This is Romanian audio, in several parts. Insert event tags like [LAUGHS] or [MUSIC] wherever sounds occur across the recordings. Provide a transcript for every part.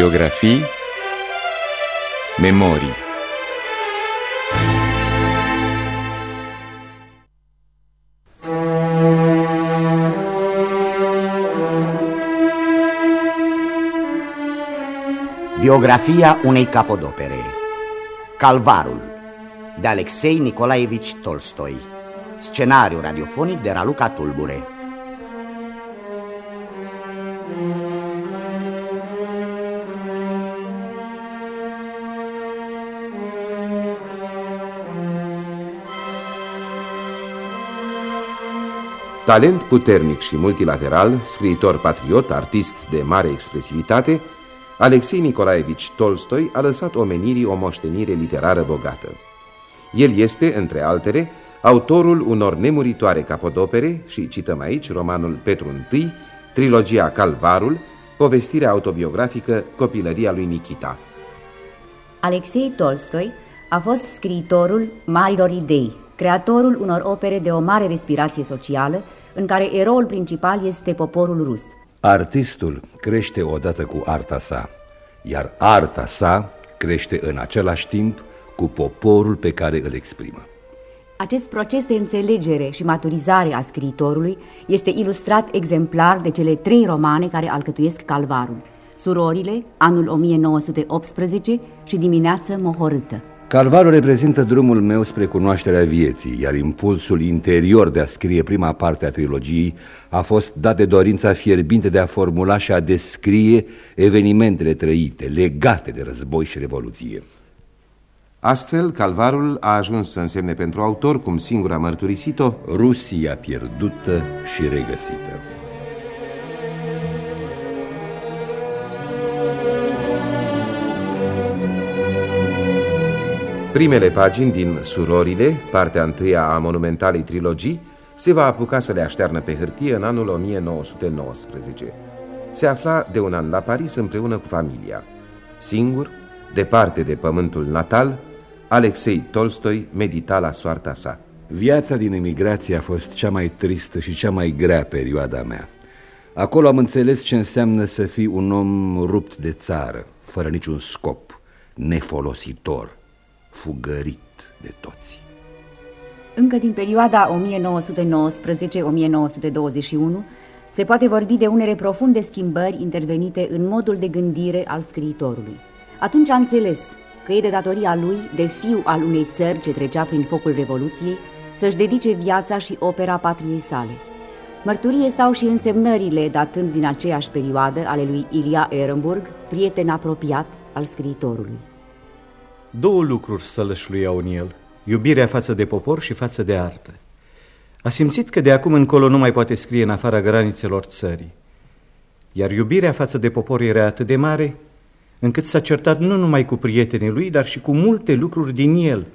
Biografii Memorii Biografia unei capodopere. Calvarul de Alexei Nicolaevici Tolstoi. Scenariu radiofonic de Raluca Tulbure Talent puternic și multilateral, scriitor patriot, artist de mare expresivitate, Alexei Nicolaevici Tolstoi a lăsat omenirii o moștenire literară bogată. El este, între altele, autorul unor nemuritoare capodopere și cităm aici romanul Petru I, trilogia Calvarul, povestirea autobiografică Copilăria lui Nikita. Alexei Tolstoi a fost scriitorul marilor idei, creatorul unor opere de o mare respirație socială, în care eroul principal este poporul rus. Artistul crește odată cu arta sa, iar arta sa crește în același timp cu poporul pe care îl exprimă. Acest proces de înțelegere și maturizare a scriitorului este ilustrat exemplar de cele trei romane care alcătuiesc calvarul. Surorile, anul 1918 și Dimineață mohorâtă. Calvarul reprezintă drumul meu spre cunoașterea vieții, iar impulsul interior de a scrie prima parte a trilogiei a fost dat de dorința fierbinte de a formula și a descrie evenimentele trăite, legate de război și revoluție. Astfel, calvarul a ajuns să însemne pentru autor, cum singur a mărturisit-o, Rusia pierdută și regăsită. Primele pagini din Surorile, partea întâia a monumentalei trilogii, se va apuca să le aștearnă pe hârtie în anul 1919. Se afla de un an la Paris împreună cu familia. Singur, departe de pământul natal, Alexei Tolstoi medita la soarta sa. Viața din emigrație a fost cea mai tristă și cea mai grea perioada mea. Acolo am înțeles ce înseamnă să fii un om rupt de țară, fără niciun scop, nefolositor, fugărit de toți. Încă din perioada 1919-1921 se poate vorbi de unele profunde schimbări intervenite în modul de gândire al scriitorului. Atunci a înțeles că e de datoria lui, de fiu al unei țări ce trecea prin focul Revoluției, să-și dedice viața și opera patriei sale. Mărturie stau și însemnările datând din aceeași perioadă ale lui Ilia Ehrenburg, prieten apropiat al scriitorului. Două lucruri sălășluiau în el, iubirea față de popor și față de artă. A simțit că de acum încolo nu mai poate scrie în afara granițelor țării. Iar iubirea față de popor era atât de mare, încât s-a certat nu numai cu prietenii lui, dar și cu multe lucruri din el,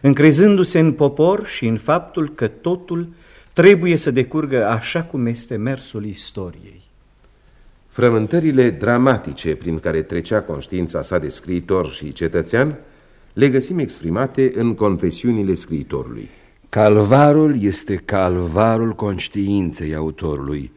încrezându-se în popor și în faptul că totul trebuie să decurgă așa cum este mersul istoriei. Frământările dramatice prin care trecea conștiința sa de scriitor și cetățean le găsim exprimate în confesiunile scriitorului. Calvarul este calvarul conștiinței autorului,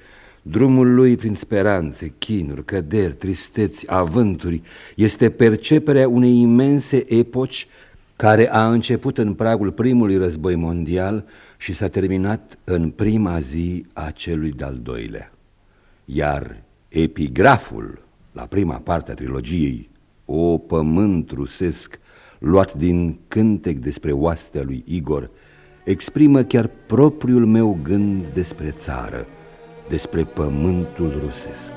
Drumul lui prin speranțe, chinuri, căderi, tristeți, avânturi este perceperea unei imense epoci care a început în pragul primului război mondial și s-a terminat în prima zi a celui de-al doilea. Iar epigraful, la prima parte a trilogiei, O pământ rusesc, luat din cântec despre oastea lui Igor, exprimă chiar propriul meu gând despre țară, despre pământul rusesc.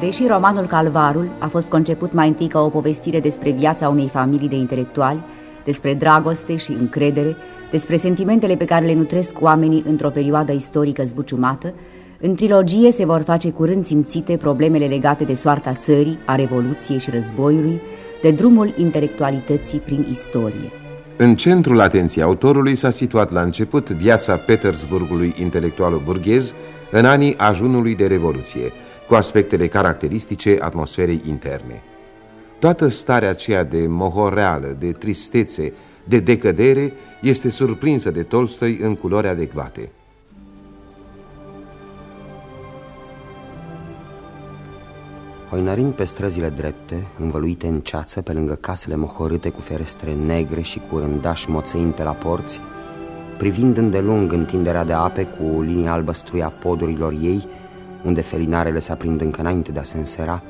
Deși romanul Calvarul a fost conceput mai întâi ca o povestire despre viața unei familii de intelectuali, despre dragoste și încredere, despre sentimentele pe care le nutresc oamenii într-o perioadă istorică zbuciumată, în trilogie se vor face curând simțite problemele legate de soarta țării, a Revoluției și războiului, de drumul intelectualității prin istorie. În centrul atenției autorului s-a situat la început viața Petersburgului intelectual burghez în anii ajunului de Revoluție, cu aspectele caracteristice atmosferei interne. Toată starea aceea de mohoreală, de tristețe, de decădere, este surprinsă de Tolstoi în culori adecvate. Hoinărind pe străzile drepte, învăluite în ceață, pe lângă casele mohorâte cu ferestre negre și cu rândași moțăind pe la porți, privind îndelung întinderea de ape cu linia albăstrui a podurilor ei, unde felinarele se aprind încă înainte de a se însera,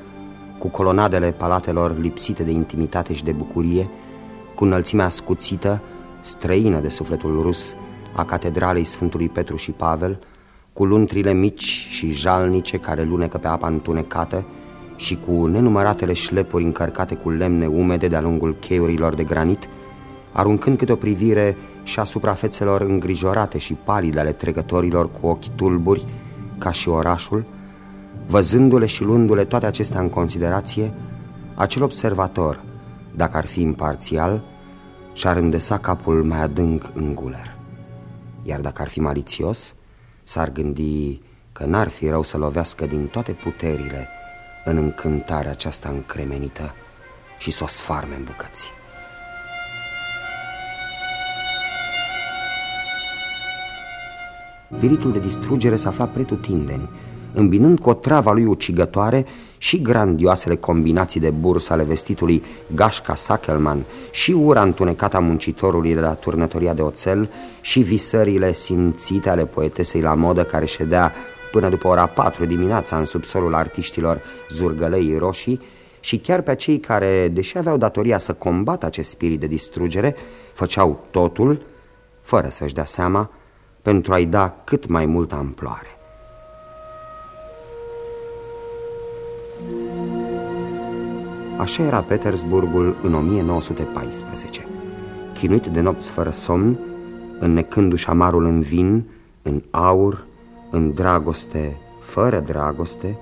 cu colonadele palatelor lipsite de intimitate și de bucurie, cu înălțimea ascuțită, străină de sufletul rus, a catedralei Sfântului Petru și Pavel, cu luntrile mici și jalnice care lunecă pe apa întunecată și cu nenumăratele șlepuri încărcate cu lemne umede de-a lungul cheiurilor de granit, aruncând câte o privire și asupra fețelor îngrijorate și palide ale trecătorilor cu ochi tulburi, ca și orașul, văzându-le și luându-le toate acestea în considerație, acel observator, dacă ar fi imparțial, și-ar îndesa capul mai adânc în guler. Iar dacă ar fi malițios, s-ar gândi că n-ar fi rău să lovească din toate puterile în încântarea aceasta încremenită și să o sfarme în bucăți. Viritul de distrugere s-a aflat pretutindeni, îmbinând cu o trava lui ucigătoare și grandioasele combinații de burs ale vestitului Gașca Sackelman și ura întunecată a muncitorului de la turnătoria de oțel și visările simțite ale poetesei la modă care ședea până după ora 4 dimineața în subsolul artiștilor zurgălei roșii și chiar pe cei care, deși aveau datoria să combată acest spirit de distrugere, făceau totul, fără să-și dea seama, pentru a-i da cât mai multă amploare. Așa era Petersburgul în 1914, chinuit de nopți fără somn, înnecându-și amarul în vin, în aur, în dragoste fără dragoste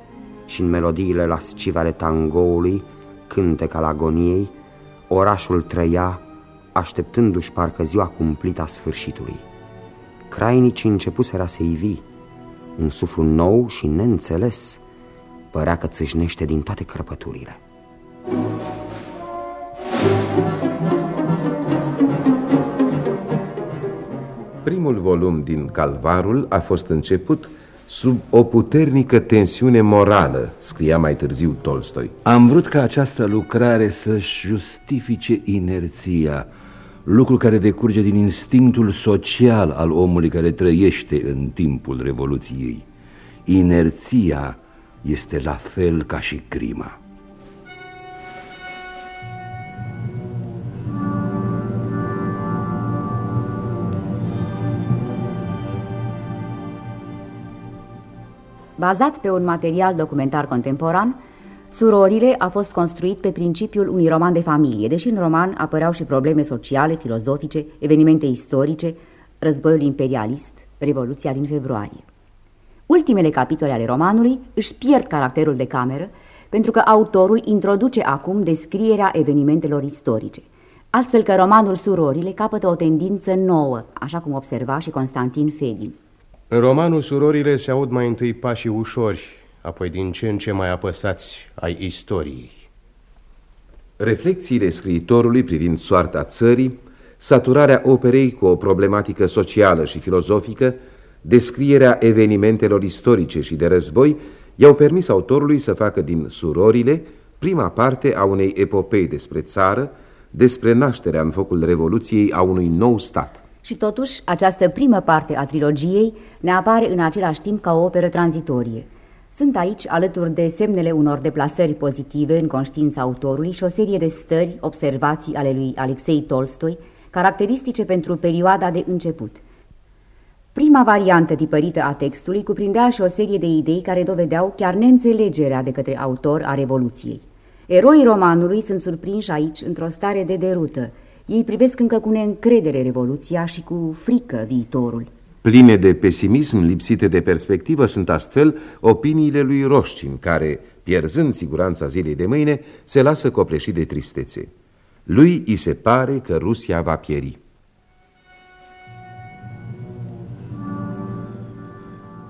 și în melodiile lascive ale tangoului, cântec al agoniei, orașul trăia, așteptându-și parcă ziua cumplită a sfârșitului. Crainicii începuseră să ivi, un suflu nou și neînțeles părea că țâșnește din toate crăpăturile. Primul volum din Calvarul a fost început sub o puternică tensiune morală, scria mai târziu Tolstoi. Am vrut ca această lucrare să-și justifice inerția, lucru care decurge din instinctul social al omului care trăiește în timpul Revoluției. Inerția este la fel ca și crima. Bazat pe un material documentar contemporan, Surorile a fost construit pe principiul unui roman de familie, deși în roman apăreau și probleme sociale, filozofice, evenimente istorice, războiul imperialist, Revoluția din februarie. Ultimele capitole ale romanului își pierd caracterul de cameră pentru că autorul introduce acum descrierea evenimentelor istorice, astfel că romanul Surorile capătă o tendință nouă, așa cum observa și Constantin Fedin. În romanul Surorile se aud mai întâi pașii ușori, apoi din ce în ce mai apăsați ai istoriei. Reflexiile scriitorului privind soarta țării, saturarea operei cu o problematică socială și filozofică, descrierea evenimentelor istorice și de război, i-au permis autorului să facă din Surorile prima parte a unei epopei despre țară, despre nașterea în focul Revoluției a unui nou stat. Și totuși, această primă parte a trilogiei ne apare în același timp ca o operă tranzitorie. Sunt aici, alături de semnele unor deplasări pozitive în conștiința autorului și o serie de stări, observații ale lui Alexei Tolstoi, caracteristice pentru perioada de început. Prima variantă tipărită a textului cuprindea și o serie de idei care dovedeau chiar neînțelegerea de către autor a Revoluției. Eroii romanului sunt surprinși aici într-o stare de derută, ei privesc încă cu neîncredere revoluția și cu frică viitorul. Pline de pesimism, lipsite de perspectivă, sunt astfel opiniile lui Roșcin, care, pierzând siguranța zilei de mâine, se lasă copleșit de tristețe. Lui îi se pare că Rusia va pieri.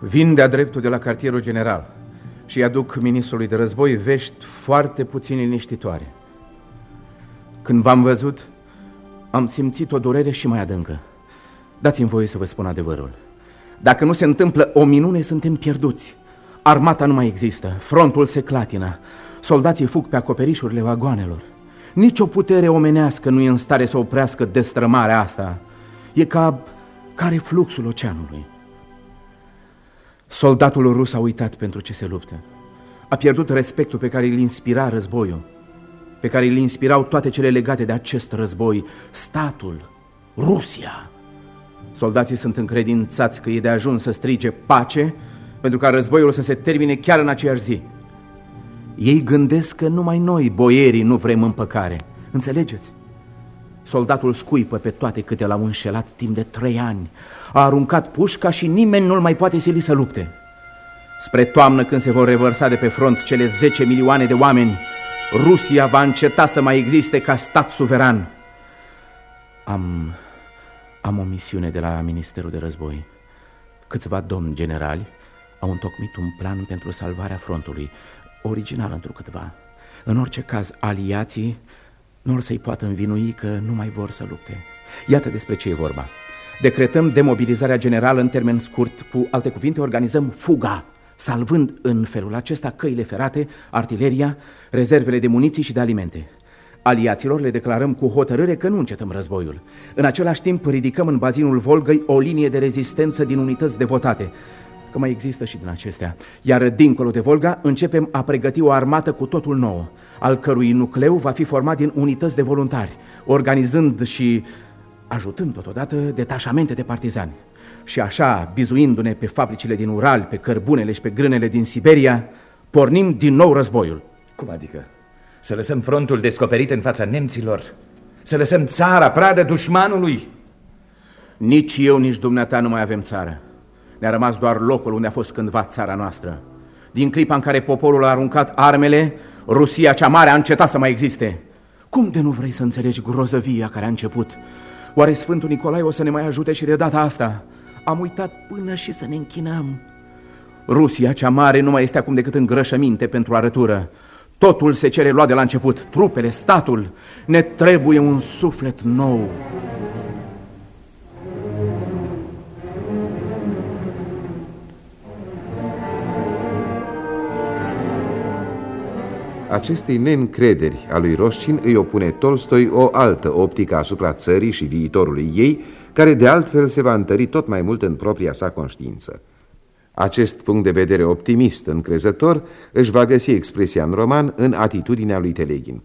Vin de-a dreptul de la cartierul general și aduc ministrului de război vești foarte puțin liniștitoare. Când v-am văzut, am simțit o durere și mai adâncă. Dați-mi voie să vă spun adevărul. Dacă nu se întâmplă o minune, suntem pierduți. Armata nu mai există, frontul se clatină, soldații fug pe acoperișurile vagoanelor. Nici o putere omenească nu e în stare să oprească destrămarea asta. E ca care fluxul oceanului. Soldatul rus a uitat pentru ce se luptă. A pierdut respectul pe care îl inspira războiul, pe care îl inspirau toate cele legate de acest război, statul, Rusia. Soldații sunt încredințați că e de ajuns să strige pace pentru ca războiul să se termine chiar în aceeași zi. Ei gândesc că numai noi, boierii, nu vrem împăcare. Înțelegeți? Soldatul scuipă pe toate câte l-au înșelat timp de trei ani. A aruncat pușca și nimeni nu-l mai poate sili să lupte. Spre toamnă, când se vor revărsa de pe front cele 10 milioane de oameni, Rusia va înceta să mai existe ca stat suveran. Am, am o misiune de la Ministerul de Război. Câțiva domni generali au întocmit un plan pentru salvarea frontului, original într câtva. În orice caz, aliații nu să-i poată învinui că nu mai vor să lupte. Iată despre ce e vorba. Decretăm demobilizarea generală în termen scurt, cu alte cuvinte, organizăm fuga, salvând în felul acesta căile ferate, artileria, rezervele de muniții și de alimente. Aliaților le declarăm cu hotărâre că nu încetăm războiul. În același timp ridicăm în bazinul Volgăi o linie de rezistență din unități devotate, că mai există și din acestea. Iar dincolo de Volga începem a pregăti o armată cu totul nouă, al cărui nucleu va fi format din unități de voluntari, organizând și ajutând totodată detașamente de partizani. Și așa, bizuindu-ne pe fabricile din Ural, pe cărbunele și pe grânele din Siberia, pornim din nou războiul. Cum adică? Să lăsăm frontul descoperit în fața nemților? Să lăsăm țara pradă dușmanului? Nici eu, nici dumneata nu mai avem țară. Ne-a rămas doar locul unde a fost cândva țara noastră. Din clipa în care poporul a aruncat armele, Rusia cea mare a încetat să mai existe. Cum de nu vrei să înțelegi grozăvia care a început? Oare Sfântul Nicolae o să ne mai ajute și de data asta? Am uitat până și să ne închinăm. Rusia cea mare nu mai este acum decât îngrășăminte pentru arătură. Totul se cere luat de la început, trupele, statul. Ne trebuie un suflet nou. Acestei neîncrederi a lui Roșcin îi opune Tolstoi o altă optică asupra țării și viitorului ei, care de altfel se va întări tot mai mult în propria sa conștiință. Acest punct de vedere optimist, încrezător, își va găsi expresia în roman în atitudinea lui Teleghin.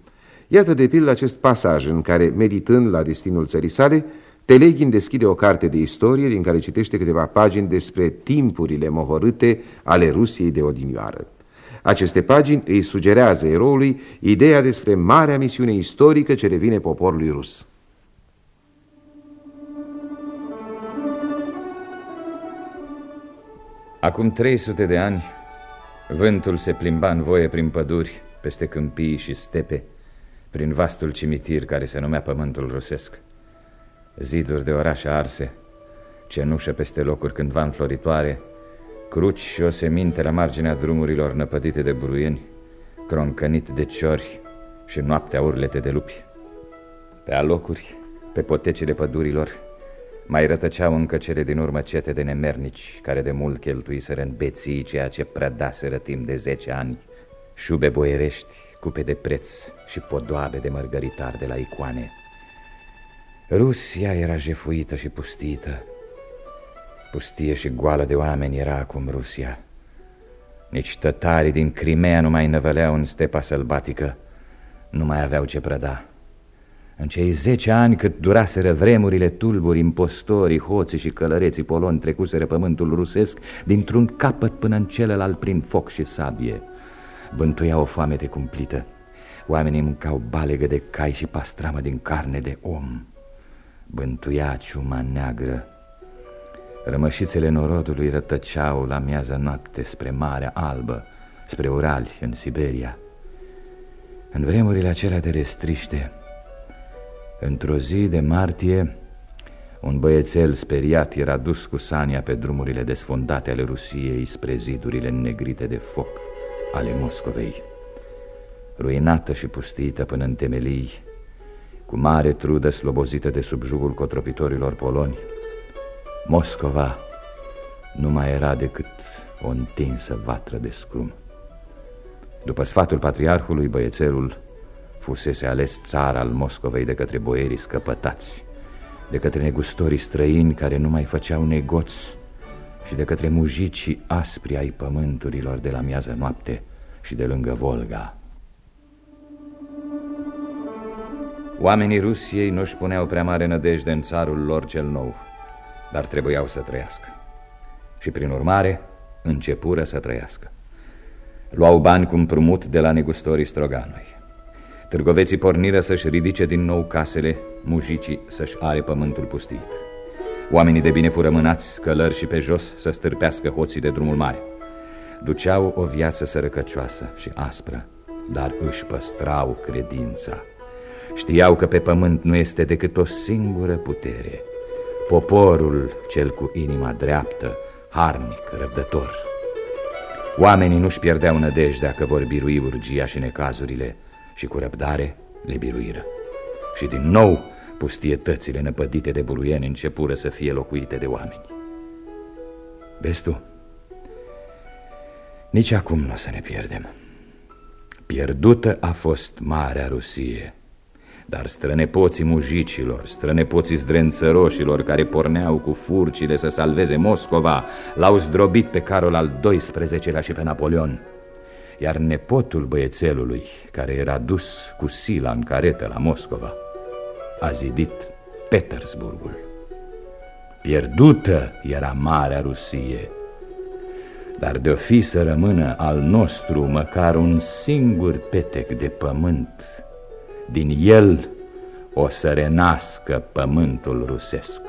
Iată de pildă acest pasaj în care, meditând la destinul țării sale, Teleghin deschide o carte de istorie din care citește câteva pagini despre timpurile mohorâte ale Rusiei de odinioară. Aceste pagini îi sugerează eroului ideea despre marea misiune istorică ce revine poporului rus. Acum 300 de ani, vântul se plimba în voie prin păduri, peste câmpii și stepe, prin vastul cimitir care se numea Pământul Rusesc. Ziduri de orașe arse, cenușă peste locuri cândva înfloritoare, cruci și o seminte la marginea drumurilor năpădite de buruieni, croncănit de ciori și noaptea urlete de lupi. Pe alocuri, pe potecile pădurilor, mai rătăceau încă cele din urmă cete de nemernici, care de mult cheltuiseră în beții ceea ce prădaseră timp de zece ani, șube boierești, cupe de preț și podoabe de mărgăritar de la icoane. Rusia era jefuită și pustită, Pustie și goală de oameni era acum Rusia. Nici tătarii din Crimea nu mai năvăleau în stepa sălbatică, nu mai aveau ce prăda. În cei zece ani cât duraseră vremurile tulburi, impostorii, hoții și călăreții poloni trecuseră pământul rusesc dintr-un capăt până în celălalt prin foc și sabie. Bântuia o foamete cumplită. Oamenii mâncau balegă de cai și pastramă din carne de om. Bântuia ciuma neagră Rămășițele norodului rătăceau la miază noapte spre Marea Albă, spre Uralți, în Siberia. În vremurile acelea de restriște, într-o zi de martie, un băiețel speriat era dus cu sania pe drumurile desfundate ale Rusiei spre zidurile negrite de foc ale Moscovei. Ruinată și pustită până în temelii, cu mare trudă slobozită de subjugul cotropitorilor poloni, Moscova nu mai era decât o întinsă vatră de scrum. După sfatul patriarhului, băiețelul fusese ales țar al Moscovei de către boierii scăpătați, de către negustorii străini care nu mai făceau negoți și de către mujicii aspri ai pământurilor de la miază noapte și de lângă Volga. Oamenii Rusiei nu-și puneau prea mare nădejde în țarul lor cel nou, dar trebuiau să trăiască. Și prin urmare începură să trăiască. Luau bani cu împrumut de la negustorii Stroganoi. Târgoveții porniră să-și ridice din nou casele, mujicii să-și are pământul pustit. Oamenii de bine fură mânați, călări și pe jos, să stârpească hoții de drumul mare. Duceau o viață sărăcăcioasă și aspră, dar își păstrau credința. Știau că pe pământ nu este decât o singură putere, poporul cel cu inima dreaptă, harnic, răbdător. Oamenii nu-și pierdeau nădejdea că vor birui urgia și necazurile și cu răbdare le biruiră. Și din nou pustietățile năpădite de buluieni începură să fie locuite de oameni. Vezi tu, nici acum nu o să ne pierdem. Pierdută a fost Marea Rusie, dar strănepoții mujicilor, strănepoții zdrențăroșilor care porneau cu furcile să salveze Moscova, l-au zdrobit pe Carol al XII-lea și pe Napoleon. Iar nepotul băiețelului, care era dus cu sila în caretă la Moscova, a zidit Petersburgul. Pierdută era Marea Rusie, dar de-o fi să rămână al nostru măcar un singur petec de pământ, din el o să renască pământul rusesc.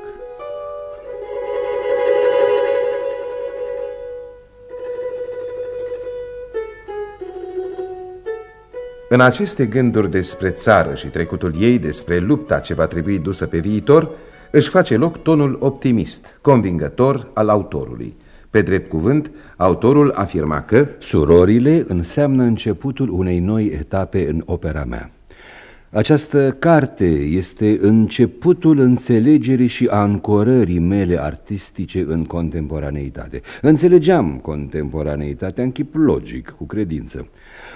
În aceste gânduri despre țară și trecutul ei, despre lupta ce va trebui dusă pe viitor, își face loc tonul optimist, convingător al autorului. Pe drept cuvânt, autorul afirma că Surorile înseamnă începutul unei noi etape în opera mea. Această carte este începutul înțelegerii și ancorării mele artistice în contemporaneitate. Înțelegeam contemporaneitatea în chip logic, cu credință.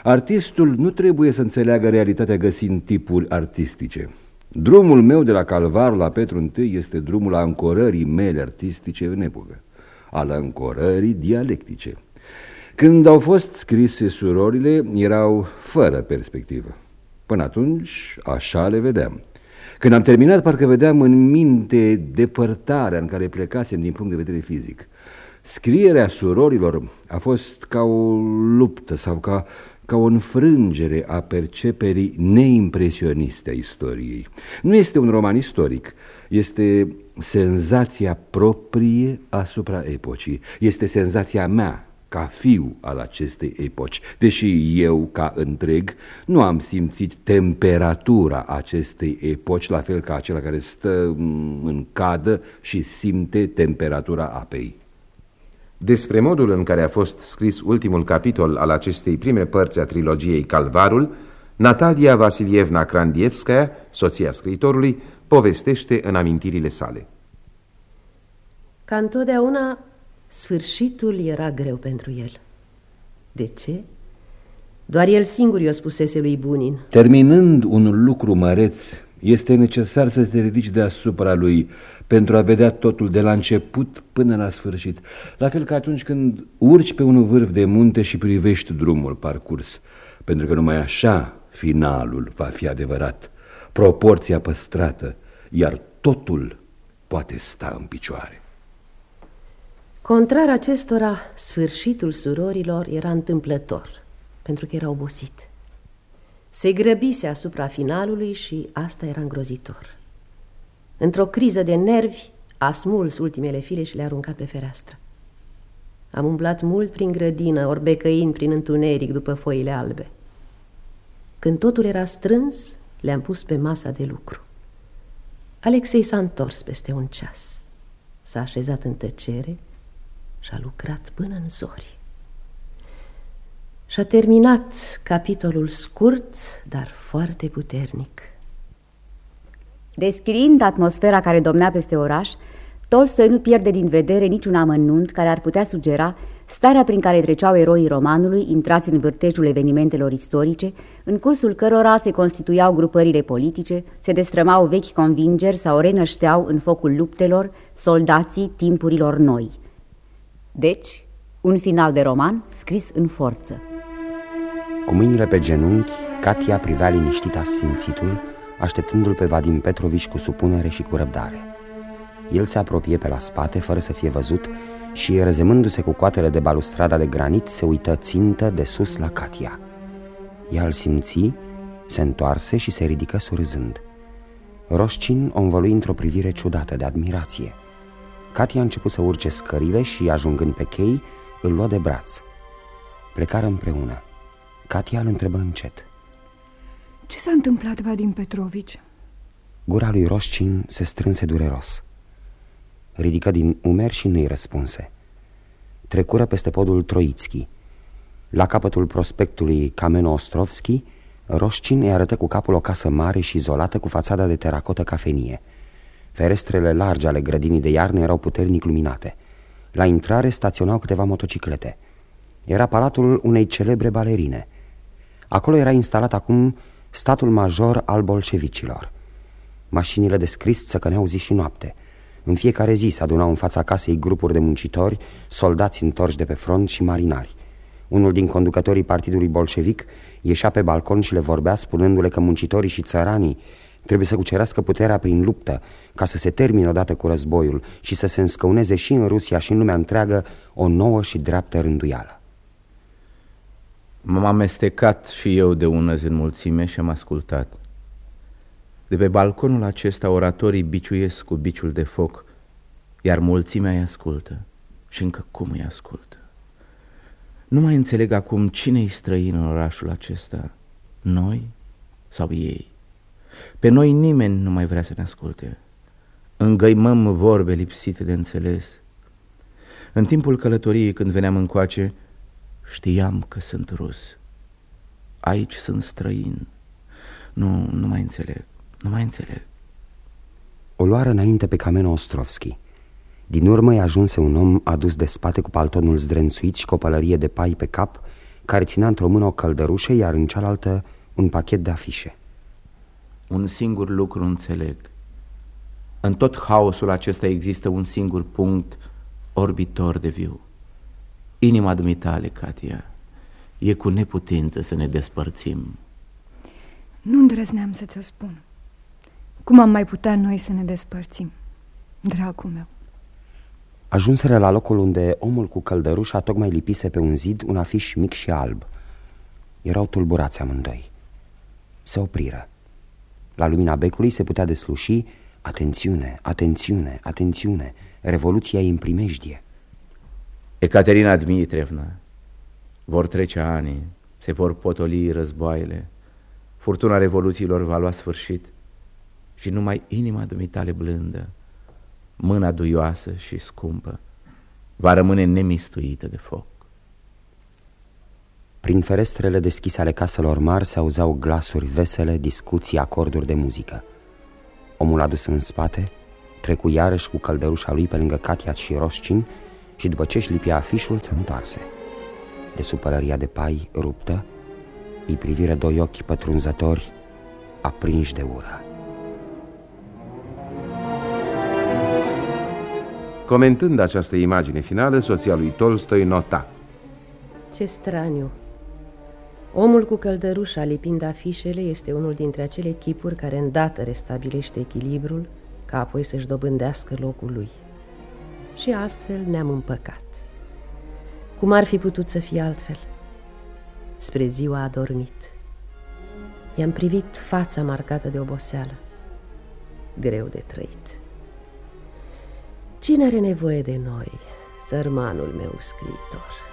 Artistul nu trebuie să înțeleagă realitatea găsind tipuri artistice. Drumul meu de la Calvar la Petru I este drumul ancorării mele artistice în epocă, al ancorării dialectice. Când au fost scrise surorile, erau fără perspectivă. Până atunci, așa le vedeam. Când am terminat, parcă vedeam în minte depărtarea în care plecasem din punct de vedere fizic. Scrierea surorilor a fost ca o luptă sau ca, ca o înfrângere a perceperii neimpresioniste a istoriei. Nu este un roman istoric, este senzația proprie asupra epocii, este senzația mea ca fiu al acestei epoci, deși eu, ca întreg, nu am simțit temperatura acestei epoci, la fel ca acela care stă în cadă și simte temperatura apei. Despre modul în care a fost scris ultimul capitol al acestei prime părți a trilogiei Calvarul, Natalia Vasilievna Krandievskaya, soția scriitorului, povestește în amintirile sale. Ca întotdeauna Sfârșitul era greu pentru el. De ce? Doar el singur i-o spusese lui Bunin. Terminând un lucru măreț, este necesar să te ridici deasupra lui pentru a vedea totul de la început până la sfârșit. La fel ca atunci când urci pe un vârf de munte și privești drumul parcurs, pentru că numai așa finalul va fi adevărat, proporția păstrată, iar totul poate sta în picioare. Contrar acestora, sfârșitul surorilor era întâmplător, pentru că era obosit. Se grăbise asupra finalului și asta era îngrozitor. Într-o criză de nervi, a smuls ultimele fire și le-a aruncat pe fereastră. Am umblat mult prin grădină, orbecăind prin întuneric după foile albe. Când totul era strâns, le-am pus pe masa de lucru. Alexei s-a întors peste un ceas. S-a așezat în tăcere și-a lucrat până în zori. Și-a terminat capitolul scurt, dar foarte puternic. Descriind atmosfera care domnea peste oraș, Tolstoi nu pierde din vedere niciun amănunt care ar putea sugera starea prin care treceau eroii romanului, intrați în vârtejul evenimentelor istorice, în cursul cărora se constituiau grupările politice, se destrămau vechi convingeri sau renășteau în focul luptelor soldații timpurilor noi. Deci, un final de roman scris în forță. Cu mâinile pe genunchi, Katia privea liniștit sfințitul, așteptându-l pe Vadim Petrovici cu supunere și cu răbdare. El se apropie pe la spate, fără să fie văzut, și, rezemându-se cu coatele de balustrada de granit, se uită țintă de sus la Katia. Ea îl simți, se întoarse și se ridică surâzând. Roșcin o învălui într-o privire ciudată de admirație. Katia a început să urce scările și, ajungând pe chei, îl luă de braț. Plecară împreună. Katia îl întrebă încet. Ce s-a întâmplat, Vadim Petrovici? Gura lui Roșcin se strânse dureros. Ridică din umeri și nu-i răspunse. Trecură peste podul Troitski. La capătul prospectului Cameno Ostrovski, Roșcin îi arătă cu capul o casă mare și izolată cu fațada de teracotă cafenie. Ferestrele largi ale grădinii de iarnă erau puternic luminate. La intrare staționau câteva motociclete. Era palatul unei celebre balerine. Acolo era instalat acum statul major al bolșevicilor. Mașinile de scris țăcăneau zi și noapte. În fiecare zi se adunau în fața casei grupuri de muncitori, soldați întorși de pe front și marinari. Unul din conducătorii partidului bolșevic ieșea pe balcon și le vorbea spunându-le că muncitorii și țăranii trebuie să cucerească puterea prin luptă ca să se termine odată cu războiul și să se înscăuneze și în Rusia și în lumea întreagă o nouă și dreaptă rânduială. M-am amestecat și eu de ună zi în mulțime și am ascultat. De pe balconul acesta oratorii biciuiesc cu biciul de foc, iar mulțimea îi ascultă și încă cum îi ascultă. Nu mai înțeleg acum cine-i străin în orașul acesta, noi sau ei. Pe noi nimeni nu mai vrea să ne asculte. Îngăimăm vorbe lipsite de înțeles. În timpul călătoriei, când veneam încoace, știam că sunt rus. Aici sunt străin. Nu, nu mai înțeleg. Nu mai înțeleg. O luară înainte pe Cameno Ostrovski. Din urmă i ajunse un om adus de spate cu paltonul zdrențuit și cu o pălărie de pai pe cap, care ținea într-o mână o căldărușă, iar în cealaltă un pachet de afișe. Un singur lucru înțeleg. În tot haosul acesta există un singur punct orbitor de viu. Inima dumitale, Katia, e cu neputință să ne despărțim. Nu îndrăzneam să ți-o spun. Cum am mai putea noi să ne despărțim, dragul meu? Ajunseră la locul unde omul cu căldărușa tocmai lipise pe un zid un afiș mic și alb. Erau tulburați amândoi. Se opriră. La lumina becului se putea desluși Atențiune, atențiune, atențiune Revoluția e în primejdie Ecaterina Dmitrievna Vor trece ani Se vor potoli războaiele Furtuna revoluțiilor va lua sfârșit și numai inima dumitale blândă, mâna duioasă și scumpă, va rămâne nemistuită de foc. Prin ferestrele deschise ale caselor mari se auzeau glasuri vesele, discuții, acorduri de muzică. Omul adus în spate trecu iarăși cu căldărușa lui pe lângă Katia și Roșcin și după ce își lipia afișul, se întoarse. De sub pălăria de pai ruptă, îi privire doi ochi pătrunzători aprinși de ură. Comentând această imagine finală, soția lui Tolstoi nota Ce straniu! Omul cu căldărușa lipind afișele este unul dintre acele chipuri care îndată restabilește echilibrul ca apoi să-și dobândească locul lui. Și astfel ne-am împăcat. Cum ar fi putut să fie altfel? Spre ziua a dormit. I-am privit fața marcată de oboseală. Greu de trăit. Cine are nevoie de noi, sărmanul meu scriitor?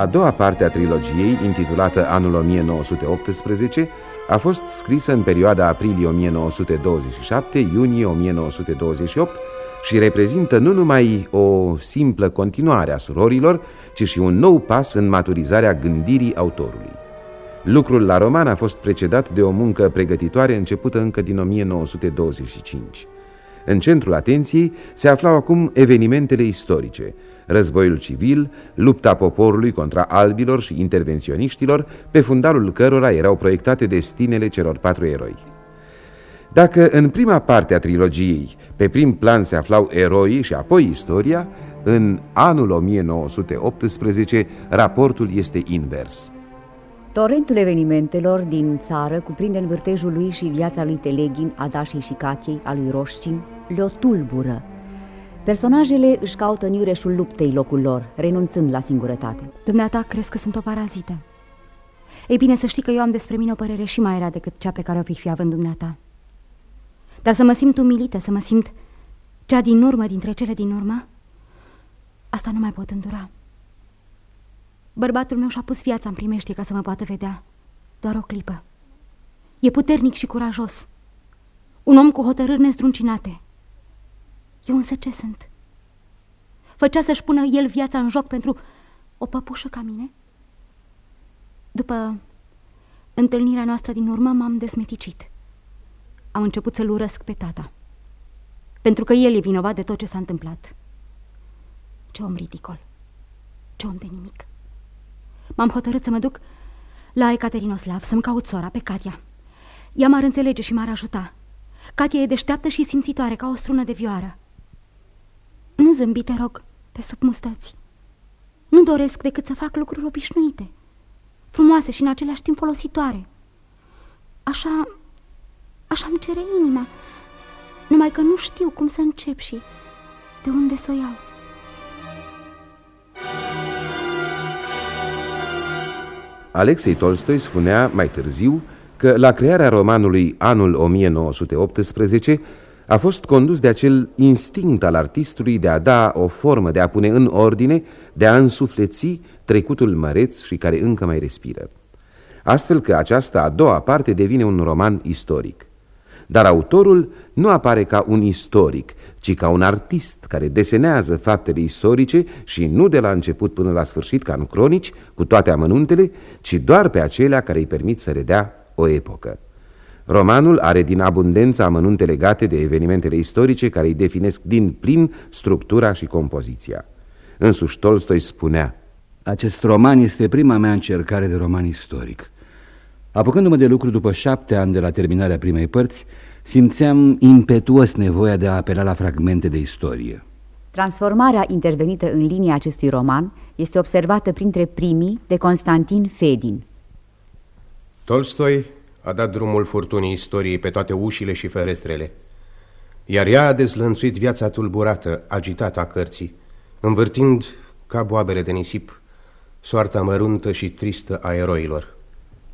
A doua parte a trilogiei, intitulată Anul 1918, a fost scrisă în perioada aprilie 1927-iunie 1928 și reprezintă nu numai o simplă continuare a surorilor, ci și un nou pas în maturizarea gândirii autorului. Lucrul la roman a fost precedat de o muncă pregătitoare începută încă din 1925. În centrul atenției se aflau acum evenimentele istorice, războiul civil, lupta poporului contra albilor și intervenționiștilor, pe fundalul cărora erau proiectate destinele celor patru eroi. Dacă în prima parte a trilogiei pe prim plan se aflau eroii și apoi istoria, în anul 1918 raportul este invers. Torentul evenimentelor din țară cuprinde în vârtejul lui și viața lui Teleghin, Adașii și Catiei, a lui Roșcin, le-o tulbură. Personajele își caută în iureșul luptei locul lor, renunțând la singurătate. Dumneata, crezi că sunt o parazită? Ei bine, să știi că eu am despre mine o părere și mai rea decât cea pe care o fi fi având dumneata. Dar să mă simt umilită, să mă simt cea din urmă dintre cele din urmă, asta nu mai pot îndura. Bărbatul meu și-a pus viața în primește ca să mă poată vedea. Doar o clipă. E puternic și curajos. Un om cu hotărâri nezdruncinate. Eu însă ce sunt? Făcea să-și pună el viața în joc pentru o păpușă ca mine? După întâlnirea noastră din urmă m-am desmeticit. Am început să-l urăsc pe tata. Pentru că el e vinovat de tot ce s-a întâmplat. Ce om ridicol. Ce om de nimic. M-am hotărât să mă duc la Ekaterinoslav, să-mi caut sora pe Katia. Ea m-ar înțelege și m-ar ajuta. Katia e deșteaptă și simțitoare, ca o strună de vioară. Nu zâmbi, te rog, pe sub mustăți. Nu doresc decât să fac lucruri obișnuite, frumoase și în același timp folositoare. Așa, așa îmi cere inima, numai că nu știu cum să încep și de unde să o iau. Alexei Tolstoi spunea mai târziu că la crearea romanului Anul 1918 a fost condus de acel instinct al artistului de a da o formă, de a pune în ordine, de a însufleți trecutul măreț și care încă mai respiră. Astfel că aceasta a doua parte devine un roman istoric. Dar autorul nu apare ca un istoric, ci ca un artist care desenează faptele istorice și nu de la început până la sfârșit ca în cronici, cu toate amănuntele, ci doar pe acelea care îi permit să redea o epocă. Romanul are din abundență amănunte legate de evenimentele istorice care îi definesc din plin structura și compoziția. Însuși Tolstoi spunea Acest roman este prima mea încercare de roman istoric. Apucându-mă de lucru după șapte ani de la terminarea primei părți, simțeam impetuos nevoia de a apela la fragmente de istorie. Transformarea intervenită în linia acestui roman este observată printre primii de Constantin Fedin. Tolstoi a dat drumul furtunii istoriei pe toate ușile și ferestrele, iar ea a dezlănțuit viața tulburată, agitată a cărții, învârtind ca boabele de nisip soarta măruntă și tristă a eroilor.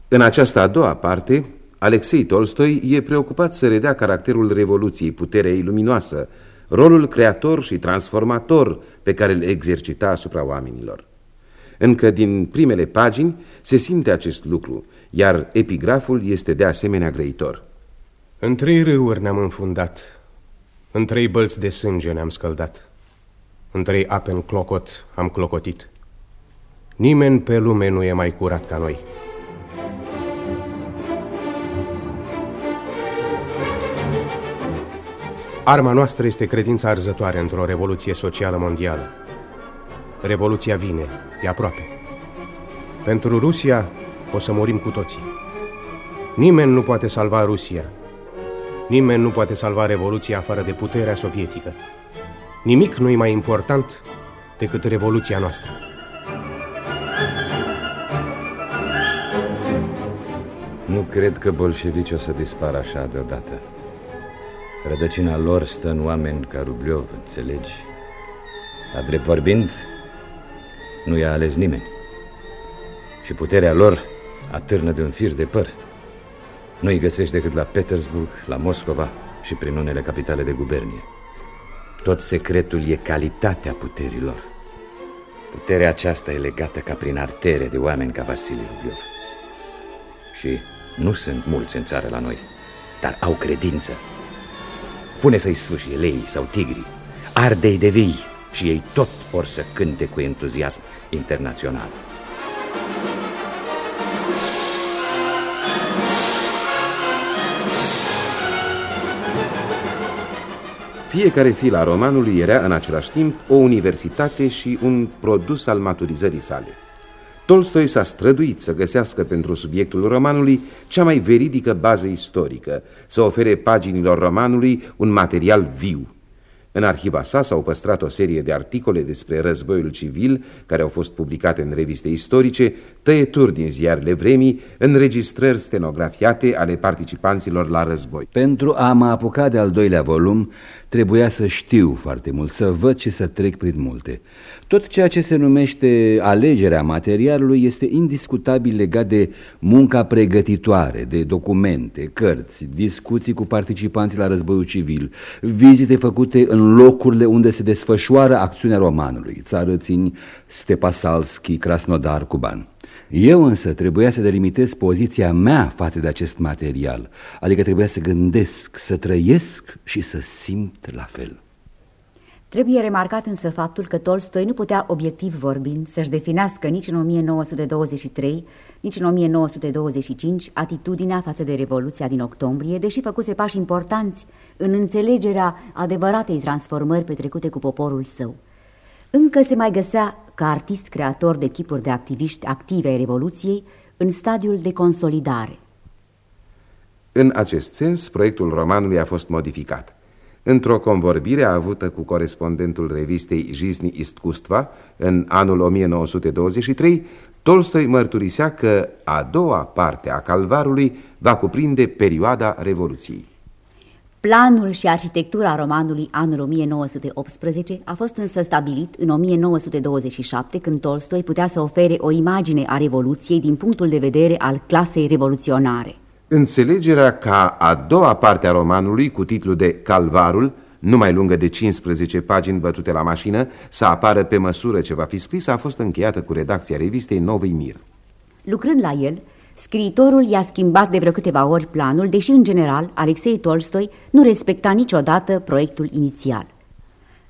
În această a doua parte, Alexei Tolstoi e preocupat să redea caracterul Revoluției, puterea ei luminoasă, rolul creator și transformator pe care îl exercita asupra oamenilor. Încă din primele pagini se simte acest lucru, iar epigraful este de asemenea grăitor. În trei râuri ne-am înfundat, în trei bălți de sânge ne-am scăldat, în trei ape în clocot am clocotit. Nimeni pe lume nu e mai curat ca noi. Arma noastră este credința arzătoare într-o revoluție socială mondială. Revoluția vine, e aproape. Pentru Rusia o să murim cu toții. Nimeni nu poate salva Rusia. Nimeni nu poate salva Revoluția afară de puterea sovietică. Nimic nu e mai important decât Revoluția noastră. Nu cred că bolșevicii o să dispară așa deodată. Rădăcina lor stă în oameni ca Rubliov, înțelegi? Dar drept vorbind, nu i-a ales nimeni. Și puterea lor atârnă de un fir de păr. Nu îi găsești decât la Petersburg, la Moscova și prin unele capitale de gubernie. Tot secretul e calitatea puterilor. Puterea aceasta e legată ca prin artere de oameni ca Vasile Rubliov. Și Nu sunt mulți în țară la noi, dar au credință. Pune să-i sfâșie lei sau tigri, ardei de vii și ei tot or să cânte cu entuziasm internațional. Fiecare fil a romanului era în același timp o universitate și un produs al maturizării sale. Tolstoi s-a străduit să găsească pentru subiectul romanului cea mai veridică bază istorică, să ofere paginilor romanului un material viu, în arhiva sa s-au păstrat o serie de articole despre războiul civil care au fost publicate în reviste istorice, tăieturi din ziarele vremii, înregistrări stenografiate ale participanților la război. Pentru a mă apuca de al doilea volum, trebuia să știu foarte mult, să văd și să trec prin multe. Tot ceea ce se numește alegerea materialului este indiscutabil legat de munca pregătitoare, de documente, cărți, discuții cu participanții la războiul civil, vizite făcute în locurile unde se desfășoară acțiunea romanului, țarățini, Stepasalski, Krasnodar, Cuban. Eu însă trebuia să delimitez poziția mea față de acest material, adică trebuia să gândesc, să trăiesc și să simt la fel. Trebuie remarcat însă faptul că Tolstoi nu putea, obiectiv vorbind, să-și definească nici în 1923, nici în 1925 atitudinea față de Revoluția din octombrie, deși făcuse pași importanți în înțelegerea adevăratei transformări petrecute cu poporul său. Încă se mai găsea ca artist creator de chipuri de activiști active ai Revoluției în stadiul de consolidare. În acest sens, proiectul romanului a fost modificat. Într-o convorbire avută cu corespondentul revistei Jisni Istkustva în anul 1923, Tolstoi mărturisea că a doua parte a calvarului va cuprinde perioada Revoluției. Planul și arhitectura romanului anul 1918 a fost însă stabilit în 1927, când Tolstoi putea să ofere o imagine a Revoluției din punctul de vedere al clasei revoluționare. Înțelegerea ca a doua parte a romanului, cu titlul de Calvarul, nu mai lungă de 15 pagini bătute la mașină, să apară pe măsură ce va fi scris, a fost încheiată cu redacția revistei Novii Mir. Lucrând la el, scriitorul i-a schimbat de vreo câteva ori planul, deși, în general, Alexei Tolstoi nu respecta niciodată proiectul inițial.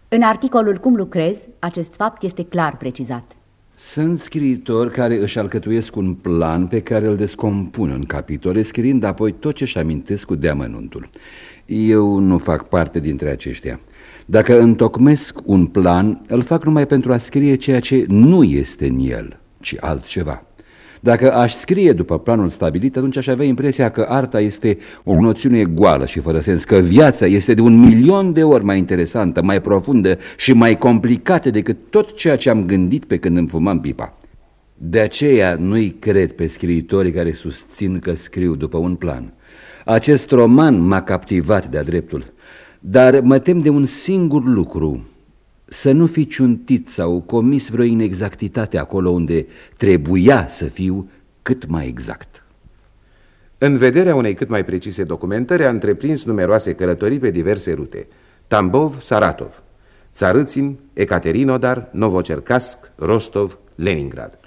În articolul Cum lucrez, acest fapt este clar precizat. Sunt scriitori care își alcătuiesc un plan pe care îl descompun în capitole, scriind apoi tot ce-și amintesc cu deamănuntul. Eu nu fac parte dintre aceștia. Dacă întocmesc un plan, îl fac numai pentru a scrie ceea ce nu este în el, ci altceva. Dacă aș scrie după planul stabilit, atunci aș avea impresia că arta este o noțiune goală și fără sens, că viața este de un milion de ori mai interesantă, mai profundă și mai complicată decât tot ceea ce am gândit pe când îmi fumam pipa. De aceea nu-i cred pe scriitorii care susțin că scriu după un plan. Acest roman m-a captivat de-a dreptul, dar mă tem de un singur lucru, să nu fi ciuntit sau comis vreo inexactitate acolo unde trebuia să fiu cât mai exact. În vederea unei cât mai precise documentări a întreprins numeroase călătorii pe diverse rute. Tambov, Saratov, Țarâțin, Ecaterinodar, Novocercasc, Rostov, Leningrad.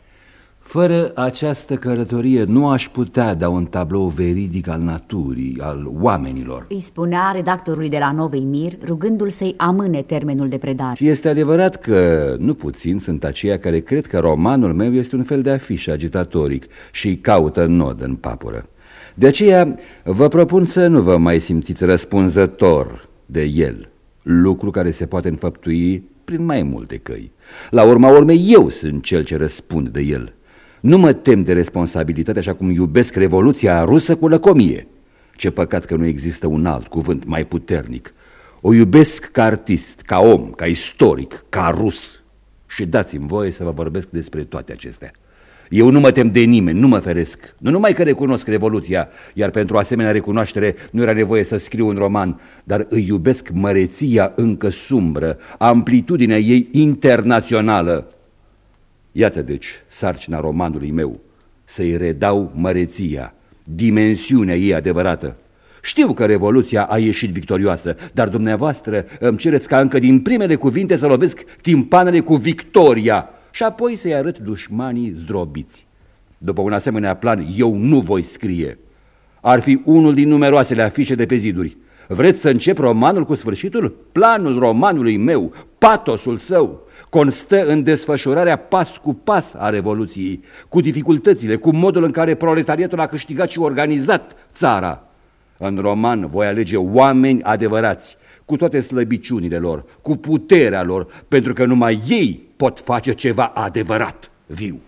Fără această călătorie nu aș putea da un tablou veridic al naturii, al oamenilor. Îi spunea redactorului de la Novei Mir, rugându-l să-i amâne termenul de predare. Și este adevărat că nu puțin sunt aceia care cred că romanul meu este un fel de afiș agitatoric și caută nod în papură. De aceea vă propun să nu vă mai simțiți răspunzător de el, lucru care se poate înfăptui prin mai multe căi. La urma urmei, eu sunt cel ce răspund de el. Nu mă tem de responsabilitate așa cum iubesc Revoluția rusă cu lăcomie. Ce păcat că nu există un alt cuvânt mai puternic. O iubesc ca artist, ca om, ca istoric, ca rus. Și dați-mi voie să vă vorbesc despre toate acestea. Eu nu mă tem de nimeni, nu mă feresc. Nu numai că recunosc Revoluția, iar pentru asemenea recunoaștere nu era nevoie să scriu un roman, dar îi iubesc măreția încă sumbră, amplitudinea ei internațională. Iată deci sarcina romanului meu, să-i redau măreția, dimensiunea ei adevărată. Știu că Revoluția a ieșit victorioasă, dar dumneavoastră îmi cereți ca încă din primele cuvinte să lovesc timpanele cu victoria și apoi să-i arăt dușmanii zdrobiți. După un asemenea plan, eu nu voi scrie. Ar fi unul din numeroasele afișe de pe ziduri. Vreți să încep romanul cu sfârșitul? Planul romanului meu, patosul său, constă în desfășurarea pas cu pas a Revoluției, cu dificultățile, cu modul în care proletariatul a câștigat și organizat țara. În roman voi alege oameni adevărați, cu toate slăbiciunile lor, cu puterea lor, pentru că numai ei pot face ceva adevărat, viu.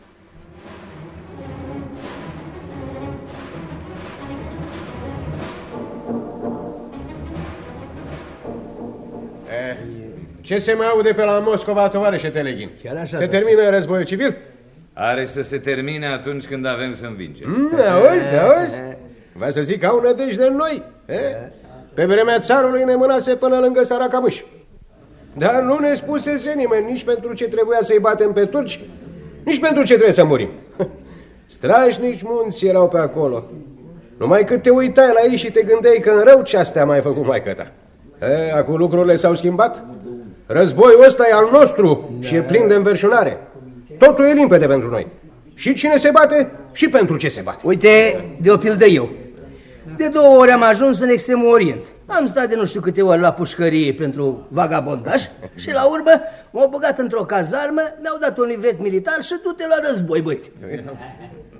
Ce se mai aude pe la Moscova, tovarășe Teleghin? Chiar așa, se termină războiul civil? Are să se termine atunci când avem să învingem. Mm, auzi, auzi? Va să zic, au nădejde în noi. E? Pe vremea țarului ne mânase până lângă Saracamuș. Dar nu ne spusese nimeni nici pentru ce trebuia să-i batem pe turci, nici pentru ce trebuie să murim. [LAUGHS] Strașnici munți erau pe acolo. Numai cât te uitai la ei și te gândeai că în rău ce astea mai făcut mai căta. E, acum lucrurile s-au schimbat. Războiul ăsta e al nostru și e plin de înverșunare. Totul e limpede pentru noi. Și cine se bate și pentru ce se bate. Uite, de o pildă eu. De două ori am ajuns în extremul orient. Am stat de nu știu câte ori la pușcărie pentru vagabondaj și la urmă m-au băgat într-o cazarmă, mi-au dat un livret militar și du-te la război, băieți.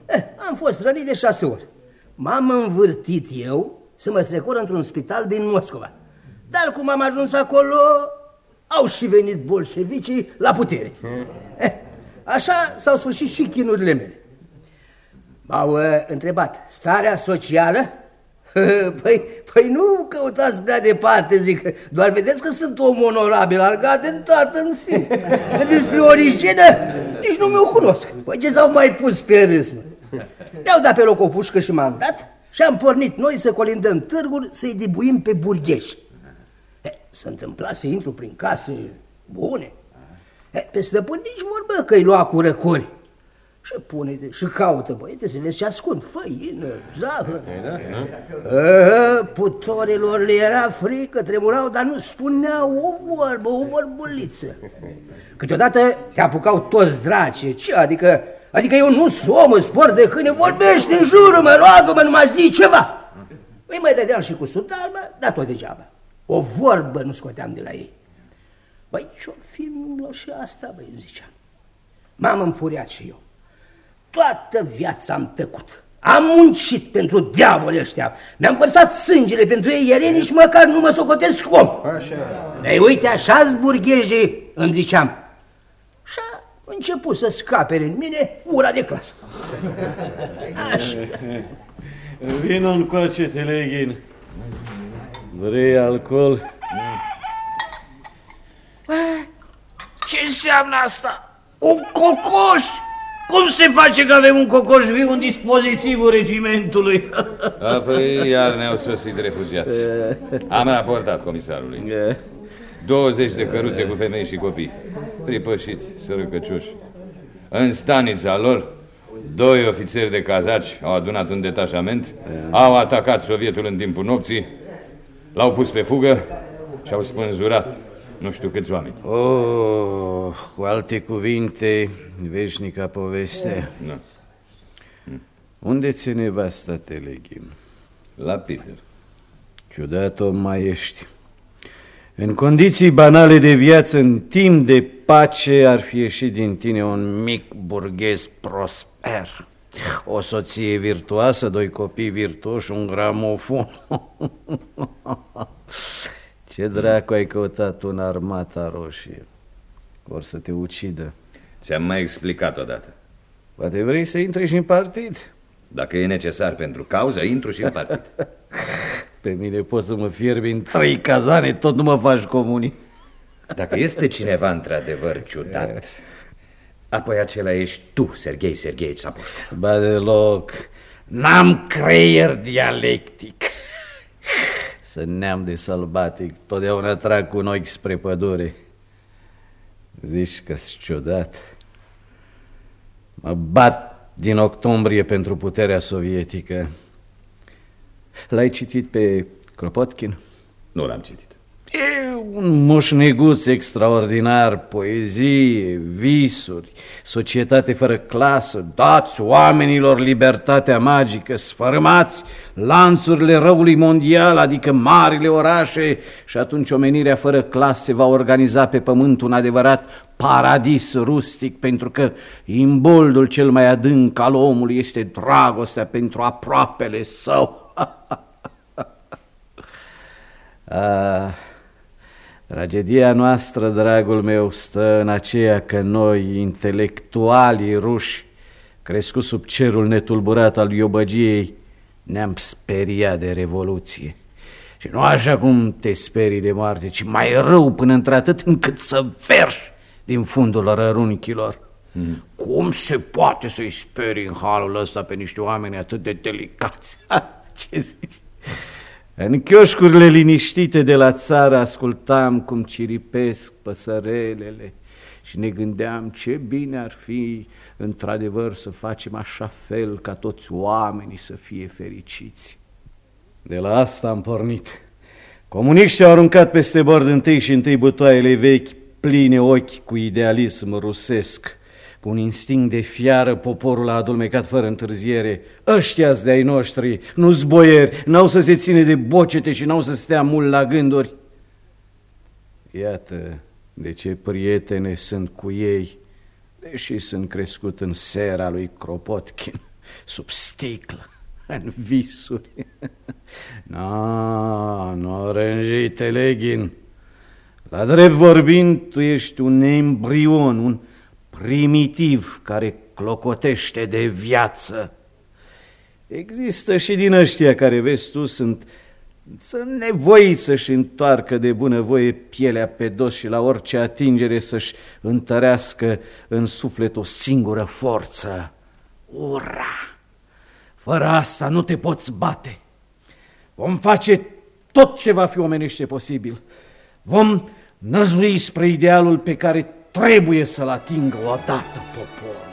Eh, am fost rănit de șase ori. M-am învârtit eu să mă strecor într-un spital din Moscova. Dar cum am ajuns acolo, au și venit bolșevicii la putere. Eh, așa s-au sfârșit și chinurile mele. M-au uh, întrebat, starea socială? [LAUGHS] Păi, păi nu căutați prea departe, zic, doar vedeți că sunt om onorabil, argat în tată în fi. Că [LAUGHS] despre origină nici nu mi-o cunosc. Păi ce s-au mai pus pe râs, mă? Mi-au dat pe loc o pușcă și m-am dat și am pornit noi să colindăm târguri, să-i dibuim pe burgheși. Se întâmpla să intru prin case bune. Pe stăpân nici vorbă că îi lua cu răcori. Și pune și caută, băiete, să vezi ce ascund, făină, zahăr. Da, da. Putorilor le era frică, tremurau, dar nu spuneau o vorbă, o vorbuliță. Câteodată te apucau toți drace, ce, adică, adică eu nu sunt om, sport de câine, vorbește în jurul, mă roagă, mă numai zi ceva. Îi mai dădeam și cu sudar, mă, dar tot degeaba. O vorbă nu scoteam de la ei. Băi, ce-o fi și asta, băi, îmi ziceam. M-am înfuriat și eu. Toată viața am tăcut. Am muncit pentru diavoli ăștia. Mi-am vărsat sângele pentru ei, iar ei nici măcar nu mă socotesc om. Așa. Ei, uite, așa zburghejii, îmi ziceam. Și a început să scape în mine ura de clasă. Așa. Vino încoace, Teleghin. Vrei alcool? Ce înseamnă asta? Un cocoș! Cum se face că avem un cocoș viu în dispozitivul regimentului? [LAUGHS] A, păi iar ne-au sosit refugiați. Am raportat comisarului. 20 de căruțe cu femei și copii, pripășiți, sărăcăcioși. În stanița lor, doi ofițeri de cazaci au adunat un detașament, au atacat sovietul în timpul nopții, l-au pus pe fugă și au spânzurat nu știu câți oameni. Oh, cu alte cuvinte, veșnica poveste. Nu. Unde ți nevasta, Teleghin? La Peter. Ciudat om mai ești. În condiții banale de viață, în timp de pace, ar fi ieșit din tine un mic burghez prosper. O soție virtuoasă, doi copii virtuoși, un gramofon. [LAUGHS] Ce dracu ai căutat un armata roșie? Vor să te ucidă. Ți-am mai explicat odată. Poate vrei să intri și în partid? Dacă e necesar pentru cauză, intru și în partid. [LAUGHS] Pe mine poți să mă fierbi în trei cazane, tot nu mă faci comunii. Dacă este cineva într-adevăr ciudat, [LAUGHS] apoi acela ești tu, Serghei Serghei Țapușcov. Ba deloc, n-am creier dialectic. Să neam de sălbatic, totdeauna trag cu noi spre pădure. Zici că-s ciudat. Mă bat din octombrie pentru puterea sovietică. L-ai citit pe Kropotkin? Nu l-am citit. E un moșneguț extraordinar, poezie, visuri, societate fără clasă, dați oamenilor libertatea magică, sfărâmați lanțurile răului mondial, adică marile orașe, și atunci omenirea fără clase va organiza pe pământ un adevărat paradis rustic, pentru că imboldul cel mai adânc al omului este dragostea pentru aproapele său. [LAUGHS] ah. Tragedia noastră, dragul meu, stă în aceea că noi, intelectualii ruși, crescut sub cerul netulburat al iobăgiei, ne-am speriat de revoluție. Și nu așa cum te sperii de moarte, ci mai rău până într-atât încât să verși din fundul rărunchilor. Hmm. Cum se poate să-i sperii în halul ăsta pe niște oameni atât de delicați? Ce zici? În chioșcurile liniștite de la țară ascultam cum ciripesc păsărelele și ne gândeam ce bine ar fi într-adevăr să facem așa fel ca toți oamenii să fie fericiți. De la asta am pornit. Comuniștii au aruncat peste bord întâi și întâi butoaiele vechi, pline ochi cu idealism rusesc. Cu un instinct de fiară, poporul a adulmecat fără întârziere. ăștia de ai noștri, nu zboieri, n-au să se ține de bocete și n-au să stea mult la gânduri. Iată de ce prietene sunt cu ei, deși sunt crescut în sera lui Kropotkin, [LAUGHS] sub sticlă, [LAUGHS] în visuri. [LAUGHS] Na, nu rânji, Telegin. La drept vorbind, tu ești un embrion, un primitiv care clocotește de viață. Există și din ăștia care, vezi tu, sunt, sunt nevoiți să-și întoarcă de bunăvoie pielea pe dos și la orice atingere să-și întărească în suflet o singură forță. Ura! Fără asta nu te poți bate. Vom face tot ce va fi omenește posibil. Vom năzui spre idealul pe care trebuie să-l atingă odată poporul.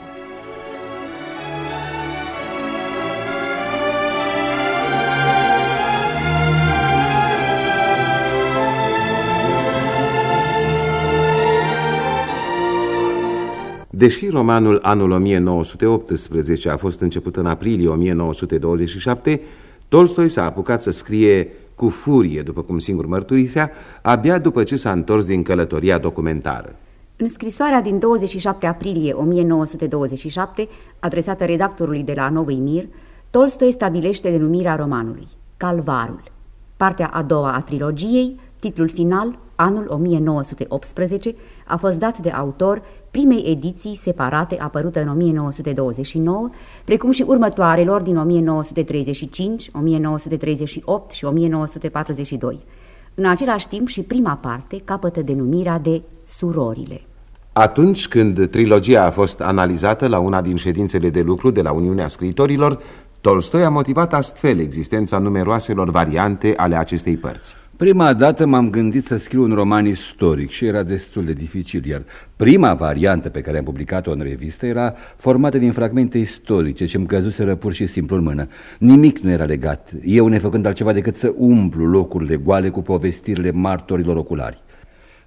Deși romanul anul 1918 a fost început în aprilie 1927, Tolstoi s-a apucat să scrie cu furie, după cum singur mărturisea, abia după ce s-a întors din călătoria documentară. În scrisoarea din 27 aprilie 1927, adresată redactorului de la Novый Mir, Tolstoi stabilește denumirea romanului, Calvarul. Partea a doua a trilogiei, titlul final, anul 1918, a fost dat de autor primei ediții separate apărute în 1929, precum și următoarelor din 1935, 1938 și 1942. În același timp și prima parte capătă denumirea de Surorile. Atunci când trilogia a fost analizată la una din ședințele de lucru de la Uniunea Scriitorilor, Tolstoi a motivat astfel existența numeroaselor variante ale acestei părți. Prima dată m-am gândit să scriu un roman istoric și era destul de dificil, iar prima variantă pe care am publicat-o în revistă era formată din fragmente istorice ce îmi căzuseră pur și simplu în mână. Nimic nu era legat, eu nefăcând altceva decât să umplu locurile goale cu povestirile martorilor oculari.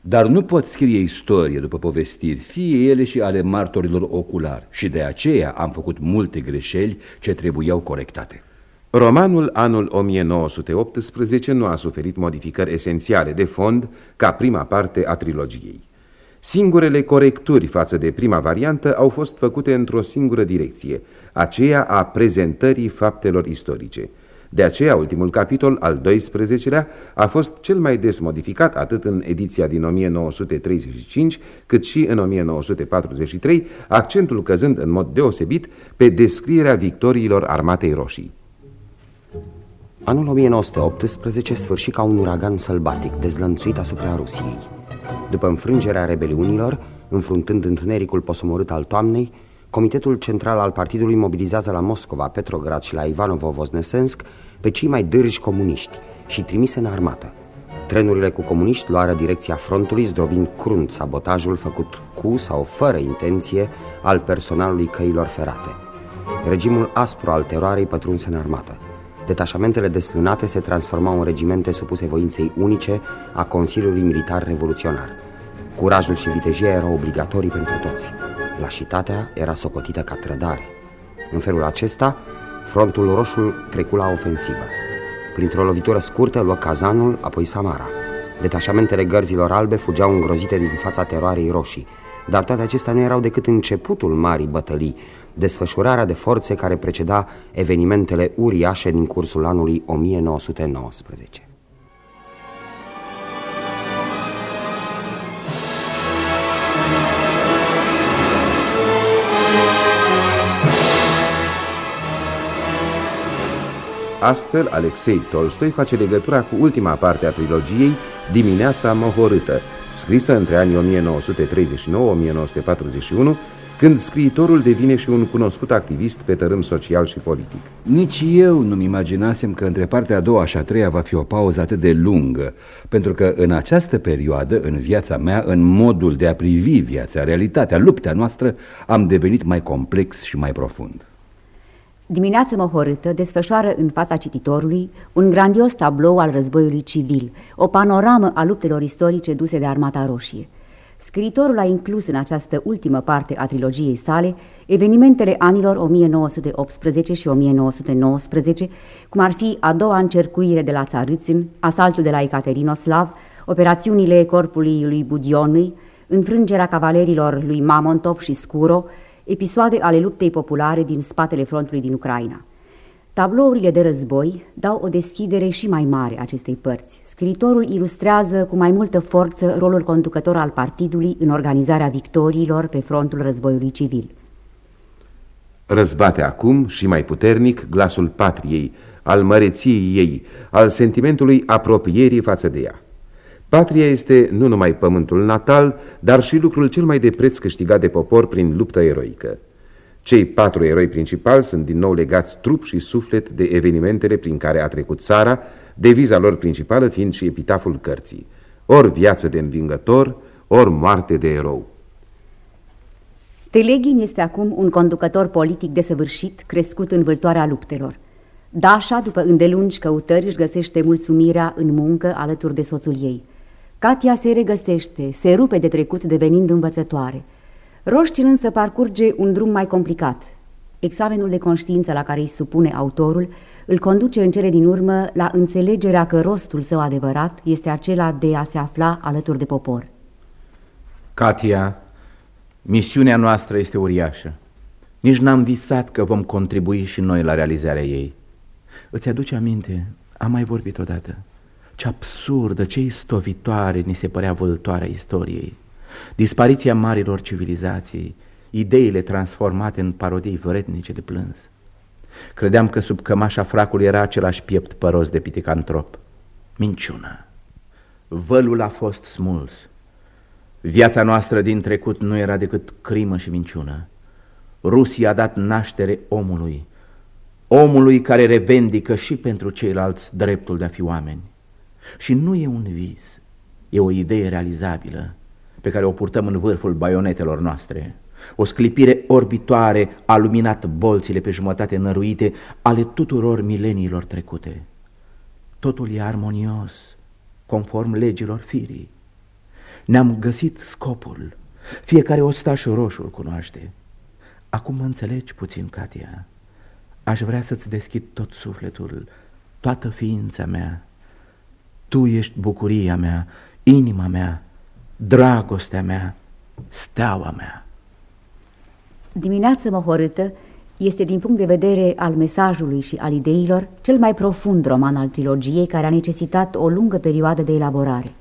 Dar nu pot scrie istorie după povestiri, fie ele și ale martorilor oculari, și de aceea am făcut multe greșeli ce trebuiau corectate. Romanul anul 1918 nu a suferit modificări esențiale de fond ca prima parte a trilogiei. Singurele corecturi față de prima variantă au fost făcute într-o singură direcție, aceea a prezentării faptelor istorice – de aceea, ultimul capitol, al 12-lea, a fost cel mai des modificat atât în ediția din 1935, cât și în 1943, accentul căzând în mod deosebit pe descrierea victoriilor armatei roșii. Anul 1918 sfârși ca un uragan sălbatic, dezlănțuit asupra Rusiei. După înfrângerea rebeliunilor, înfruntând întunericul posomorât al toamnei, Comitetul Central al Partidului mobilizează la Moscova, Petrograd și la Ivanovo-Voznesensk pe cei mai dârji comuniști și trimise în armată. Trenurile cu comuniști luară direcția frontului, zdrobind crunt sabotajul făcut cu sau fără intenție al personalului căilor ferate. Regimul aspru al teroarei pătrunse în armată. Detașamentele deslânate se transformau în regimente supuse voinței unice a Consiliului Militar Revoluționar. Curajul și vitejia erau obligatorii pentru toți. Lașitatea era socotită ca trădare. În felul acesta, frontul roșu trecu la ofensivă. Printr-o lovitură scurtă luă Kazanul, apoi Samara. Detașamentele gărzilor albe fugeau îngrozite din fața teroarei roșii, dar toate acestea nu erau decât începutul marii bătălii, desfășurarea de forțe care preceda evenimentele uriașe din cursul anului 1919. Astfel, Alexei Tolstoi face legătura cu ultima parte a trilogiei Dimineața mohorâtă, scrisă între anii 1939-1941, când scriitorul devine și un cunoscut activist pe tărâm social și politic. Nici eu nu-mi imaginasem că între partea a doua și a treia va fi o pauză atât de lungă, pentru că în această perioadă, în viața mea, în modul de a privi viața, realitatea, lupta noastră, am devenit mai complex și mai profund. Dimineața mohorâtă desfășoară în fața cititorului un grandios tablou al războiului civil, o panoramă a luptelor istorice duse de Armata Roșie. Scriitorul a inclus în această ultimă parte a trilogiei sale evenimentele anilor 1918 și 1919, cum ar fi a doua încercuire de la Țarâțin, asaltul de la Ekaterinoslav, operațiunile corpului lui Budionui, înfrângerea cavalerilor lui Mamontov și Scuro, episoade ale luptei populare din spatele frontului din Ucraina. Tablourile de război dau o deschidere și mai mare acestei părți. Scriitorul ilustrează cu mai multă forță rolul conducător al partidului în organizarea victoriilor pe frontul războiului civil. Răzbate acum și mai puternic glasul patriei, al măreției ei, al sentimentului apropierii față de ea. Patria este nu numai pământul natal, dar și lucrul cel mai de preț câștigat de popor prin luptă eroică. Cei patru eroi principali sunt din nou legați trup și suflet de evenimentele prin care a trecut țara, deviza lor principală fiind și epitaful cărții. Ori viață de învingător, ori moarte de erou. Teleghin este acum un conducător politic desăvârșit, crescut în vâltoarea luptelor. Dașa, după îndelungi căutări, își găsește mulțumirea în muncă alături de soțul ei. Katia se regăsește, se rupe de trecut devenind învățătoare. Roșcin însă parcurge un drum mai complicat. Examenul de conștiință la care îi supune autorul îl conduce în cele din urmă la înțelegerea că rostul său adevărat este acela de a se afla alături de popor. Katia, misiunea noastră este uriașă. Nici n-am visat că vom contribui și noi la realizarea ei. Îți aduce aminte? Am mai vorbit odată. Ce absurdă, ce istovitoare ni se părea vâltoarea istoriei. Dispariția marilor civilizații, ideile transformate în parodii vrednice de plâns. Credeam că sub cămașa fracului era același piept păros de piticantrop. Minciună. Vălul a fost smuls. Viața noastră din trecut nu era decât crimă și minciună. Rusia a dat naștere omului, omului care revendică și pentru ceilalți dreptul de a fi oameni. Și nu e un vis, e o idee realizabilă pe care o purtăm în vârful baionetelor noastre. O sclipire orbitoare a luminat bolțile pe jumătate năruite ale tuturor mileniilor trecute. Totul e armonios, conform legilor firii. Ne-am găsit scopul. Fiecare ostaș roșu îl cunoaște. Acum mă înțelegi puțin, Katia. Aș vrea să-ți deschid tot sufletul, toată ființa mea. Tu ești bucuria mea, inima mea, dragostea mea, steaua mea. Dimineața mohorâtă este, din punct de vedere al mesajului și al ideilor, cel mai profund roman al trilogiei care a necesitat o lungă perioadă de elaborare.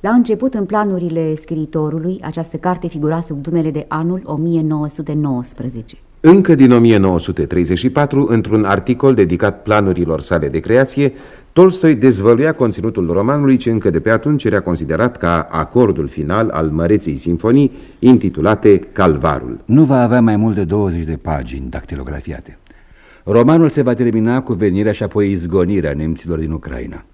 La început, în planurile scriitorului, această carte figura sub numele de anul 1919. Încă din 1934, într-un articol dedicat planurilor sale de creație, Tolstoi dezvăluia conținutul romanului ce încă de pe atunci era considerat ca acordul final al măreței sinfonii intitulate Calvarul. Nu va avea mai mult de 20 de pagini dactilografiate. Romanul se va termina cu venirea și apoi izgonirea nemților din Ucraina.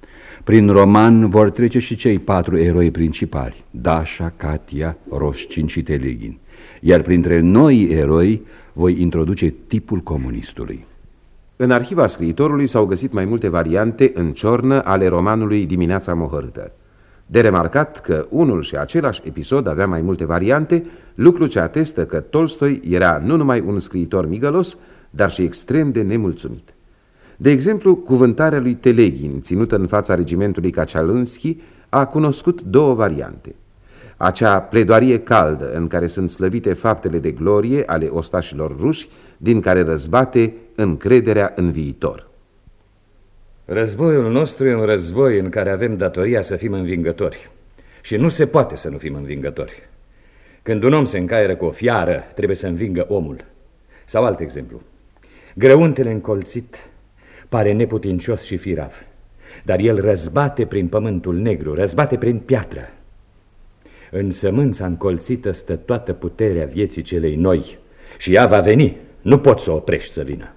Prin roman vor trece și cei patru eroi principali, Dasha, Katia, Roșcin și Teleghin. Iar printre noi eroi voi introduce tipul comunistului. În arhiva scriitorului s-au găsit mai multe variante în ciornă ale romanului Dimineața mohărâtă. De remarcat că unul și același episod avea mai multe variante, lucru ce atestă că Tolstoi era nu numai un scriitor migălos, dar și extrem de nemulțumit. De exemplu, cuvântarea lui Teleghin, ținută în fața regimentului Kacialânski, a cunoscut două variante. Acea pledoarie caldă în care sunt slăvite faptele de glorie ale ostașilor ruși, din care răzbate încrederea în viitor. Războiul nostru e un război în care avem datoria să fim învingători. Și nu se poate să nu fim învingători. Când un om se încaieră cu o fiară, trebuie să învingă omul. Sau alt exemplu. Grăuntele încolțit pare neputincios și firav, dar el răzbate prin pământul negru, răzbate prin piatră. În sămânța încolțită stă toată puterea vieții celei noi și ea va veni, nu poți să o oprești să vină.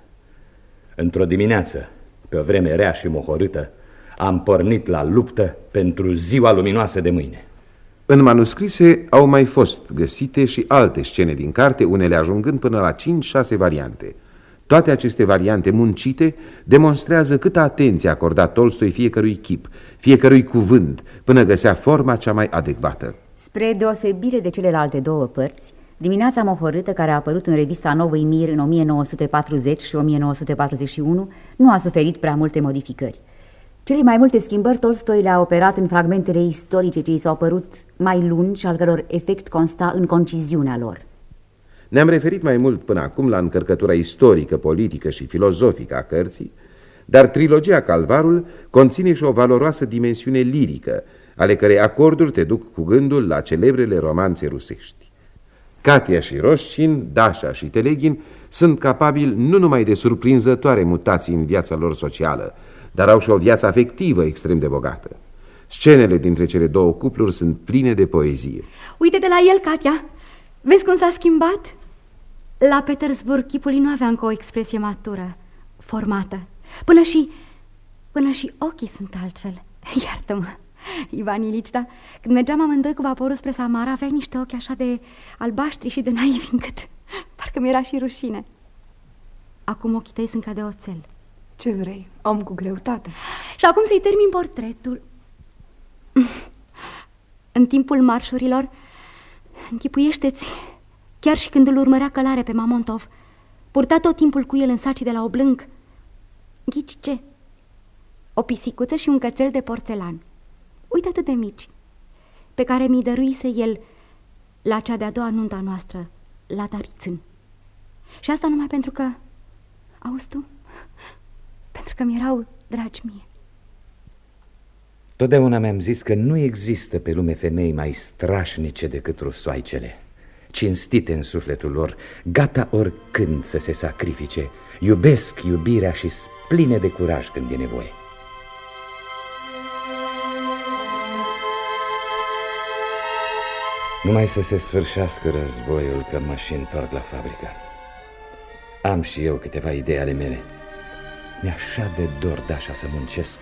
Într-o dimineață, pe o vreme rea și mohorâtă, am pornit la luptă pentru ziua luminoasă de mâine. În manuscrise au mai fost găsite și alte scene din carte, unele ajungând până la 5-6 variante. Toate aceste variante muncite demonstrează câtă atenție a acordat Tolstoi fiecărui chip, fiecărui cuvânt, până găsea forma cea mai adecvată. Spre deosebire de celelalte două părți, Dimineața mohorâtă, care a apărut în revista Novăi Mir în 1940 și 1941, nu a suferit prea multe modificări. Cele mai multe schimbări Tolstoi le-a operat în fragmentele istorice ce i s-au părut mai lungi, al căror efect consta în conciziunea lor. Ne-am referit mai mult până acum la încărcătura istorică, politică și filozofică a cărții, dar trilogia Calvarul conține și o valoroasă dimensiune lirică, ale cărei acorduri te duc cu gândul la celebrele romanțe rusești. Katia și Roșcin, Dașa și Teleghin sunt capabili nu numai de surprinzătoare mutații în viața lor socială, dar au și o viață afectivă extrem de bogată. Scenele dintre cele două cupluri sunt pline de poezie. Uite de la el, Katia! Vezi cum s-a schimbat? La Petersburg chipul nu avea încă o expresie matură, formată. Până și, până și ochii sunt altfel. [LAUGHS] Iartă-mă! [LAUGHS] Ivan Ilici, da? Când mergeam amândoi cu vaporul spre Samara, aveai niște ochi așa de albaștri și de naivi [LAUGHS] încât parcă mi-era și rușine. Acum ochii tăi sunt ca de oțel. Ce vrei? Om cu greutate. [GASPS] Și acum să-i termin portretul. [LAUGHS] În timpul marșurilor, închipuiește-ți, chiar și când îl urmărea călare pe Mamontov, purta tot timpul cu el în saci de la oblânc. Ghici ce? O pisicuță și un cățel de porțelan uite atât de mici, pe care mi-i dăruise el la cea de-a doua nunta noastră, la Tarițân. Și asta numai pentru că, auzi tu, pentru că mi-erau dragi mie. Totdeauna mi-am zis că nu există pe lume femei mai strașnice decât rusoaicele, cinstite în sufletul lor, gata oricând să se sacrifice, iubesc iubirea și pline de curaj când e nevoie. Numai să se sfârșească războiul că mă și întorc la fabrică. Am și eu câteva idei ale mele. Mi-e așa de dor de așa să muncesc.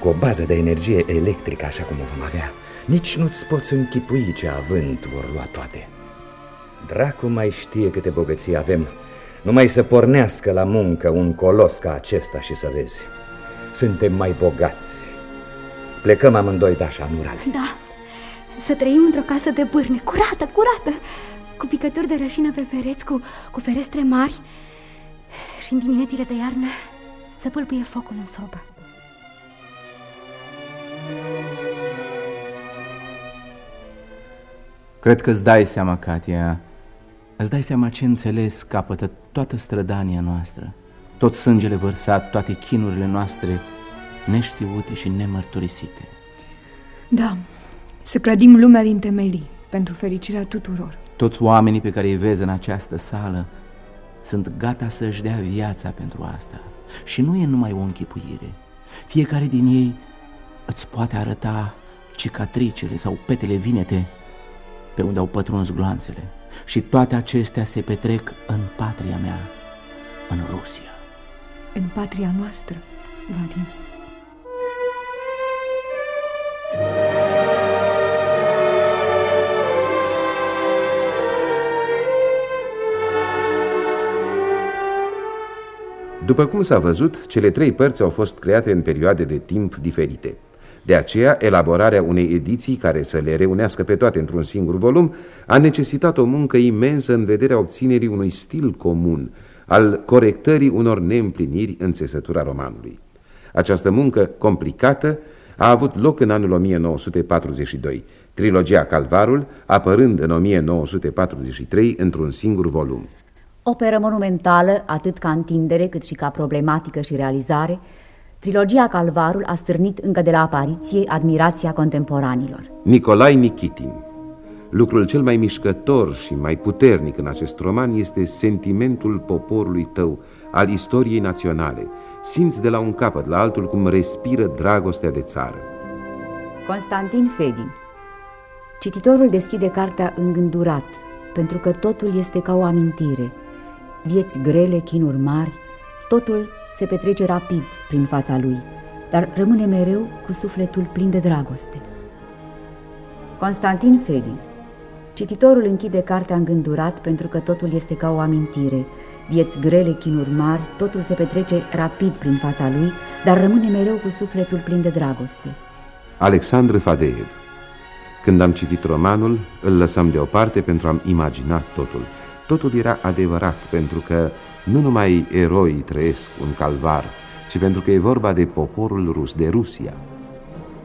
Cu o bază de energie electrică așa cum o vom avea, nici nu-ți poți închipui ce avânt vor lua toate. Dracu mai știe câte bogății avem, numai să pornească la muncă un colos ca acesta și să vezi. Suntem mai bogați. Plecăm amândoi, Dașa, în Urale. Da. Să trăim într-o casă de bârne, curată, curată, cu picături de rășină pe pereți, cu, cu ferestre mari și în diminețile de iarnă să pâlpâie focul în sobă. Cred că îți dai seama, Katia, îți dai seama ce înțeles capătă toată strădania noastră, tot sângele vărsat, toate chinurile noastre neștiute și nemărturisite. Da, să clădim lumea din temelii, pentru fericirea tuturor. Toți oamenii pe care îi vezi în această sală sunt gata să-și dea viața pentru asta. Și nu e numai o închipuire. Fiecare din ei îți poate arăta cicatricele sau petele vinete pe unde au pătruns gloanțele. Și toate acestea se petrec în patria mea, în Rusia. În patria noastră, Vadim. După cum s-a văzut, cele trei părți au fost create în perioade de timp diferite. De aceea, elaborarea unei ediții care să le reunească pe toate într-un singur volum a necesitat o muncă imensă în vederea obținerii unui stil comun, al corectării unor neîmpliniri în țesătura romanului. Această muncă complicată a avut loc în anul 1942, trilogia Calvarul apărând în 1943 într-un singur volum. Operă monumentală, atât ca întindere cât și ca problematică și realizare, trilogia Calvarul a stârnit încă de la apariție admirația contemporanilor. Nicolai Nikitin Lucrul cel mai mișcător și mai puternic în acest roman este sentimentul poporului tău, al istoriei naționale. Simți de la un capăt la altul cum respiră dragostea de țară. Constantin Fedin Cititorul deschide cartea îngândurat, pentru că totul este ca o amintire. Vieți grele, chinuri mari, totul se petrece rapid prin fața lui, dar rămâne mereu cu sufletul plin de dragoste. Constantin Fedin Cititorul închide cartea îngândurat pentru că totul este ca o amintire. Vieți grele, chinuri mari, totul se petrece rapid prin fața lui, dar rămâne mereu cu sufletul plin de dragoste. Alexandru Fadeev Când am citit romanul, îl lăsam deoparte pentru a-mi imagina totul. Totul era adevărat, pentru că nu numai eroii trăiesc un calvar, ci pentru că e vorba de poporul rus, de Rusia.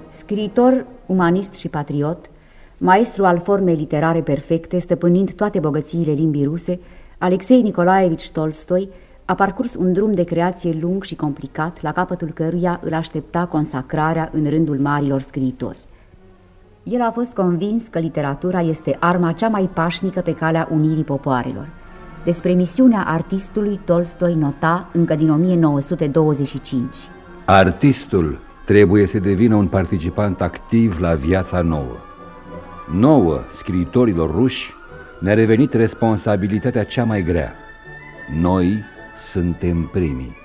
Scriitor, umanist și patriot, maestru al formei literare perfecte, stăpânind toate bogățiile limbii ruse, Alexei Nicolaevici Tolstoi a parcurs un drum de creație lung și complicat, la capătul căruia îl aștepta consacrarea în rândul marilor scriitori. El a fost convins că literatura este arma cea mai pașnică pe calea unirii popoarelor. Despre misiunea artistului Tolstoi nota încă din 1925. Artistul trebuie să devină un participant activ la viața nouă. Nouă, scriitorilor ruși, ne-a revenit responsabilitatea cea mai grea. Noi suntem primii.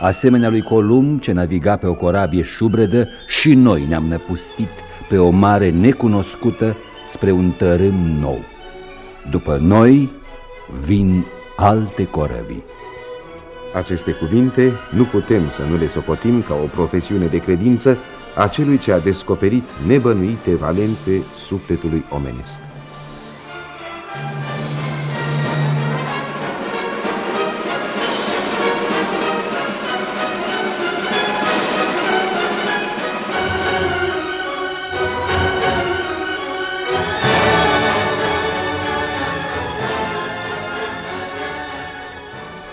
Asemenea lui Columb, ce naviga pe o corabie șubredă, și noi ne-am năpustit pe o mare necunoscută spre un tărâm nou. După noi vin alte corăbii. Aceste cuvinte nu putem să nu le socotim ca o profesiune de credință a celui ce a descoperit nebănuite valențe sufletului omenesc.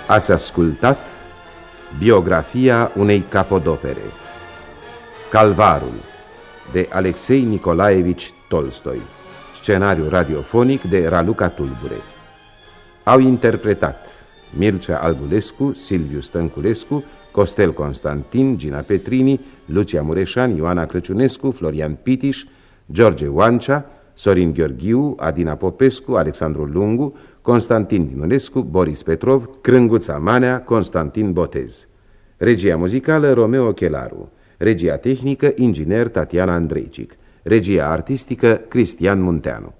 Ați ascultat biografia unei capodopere Calvarul de Alexei Nicolaevici Tolstoi Scenariu radiofonic de Raluca Tulbure. Au interpretat Mircea Albulescu, Silviu Stănculescu, Costel Constantin, Gina Petrini, Lucia Mureșan, Ioana Crăciunescu, Florian Pitiș, George Oancea, Sorin Gheorghiu, Adina Popescu, Alexandru Lungu, Constantin Dinunescu, Boris Petrov, Crânguța Manea, Constantin Botez. Regia muzicală Romeo Chelaru. Regia tehnică inginer Tatiana Andreicic. Regia artistică Cristian Munteanu.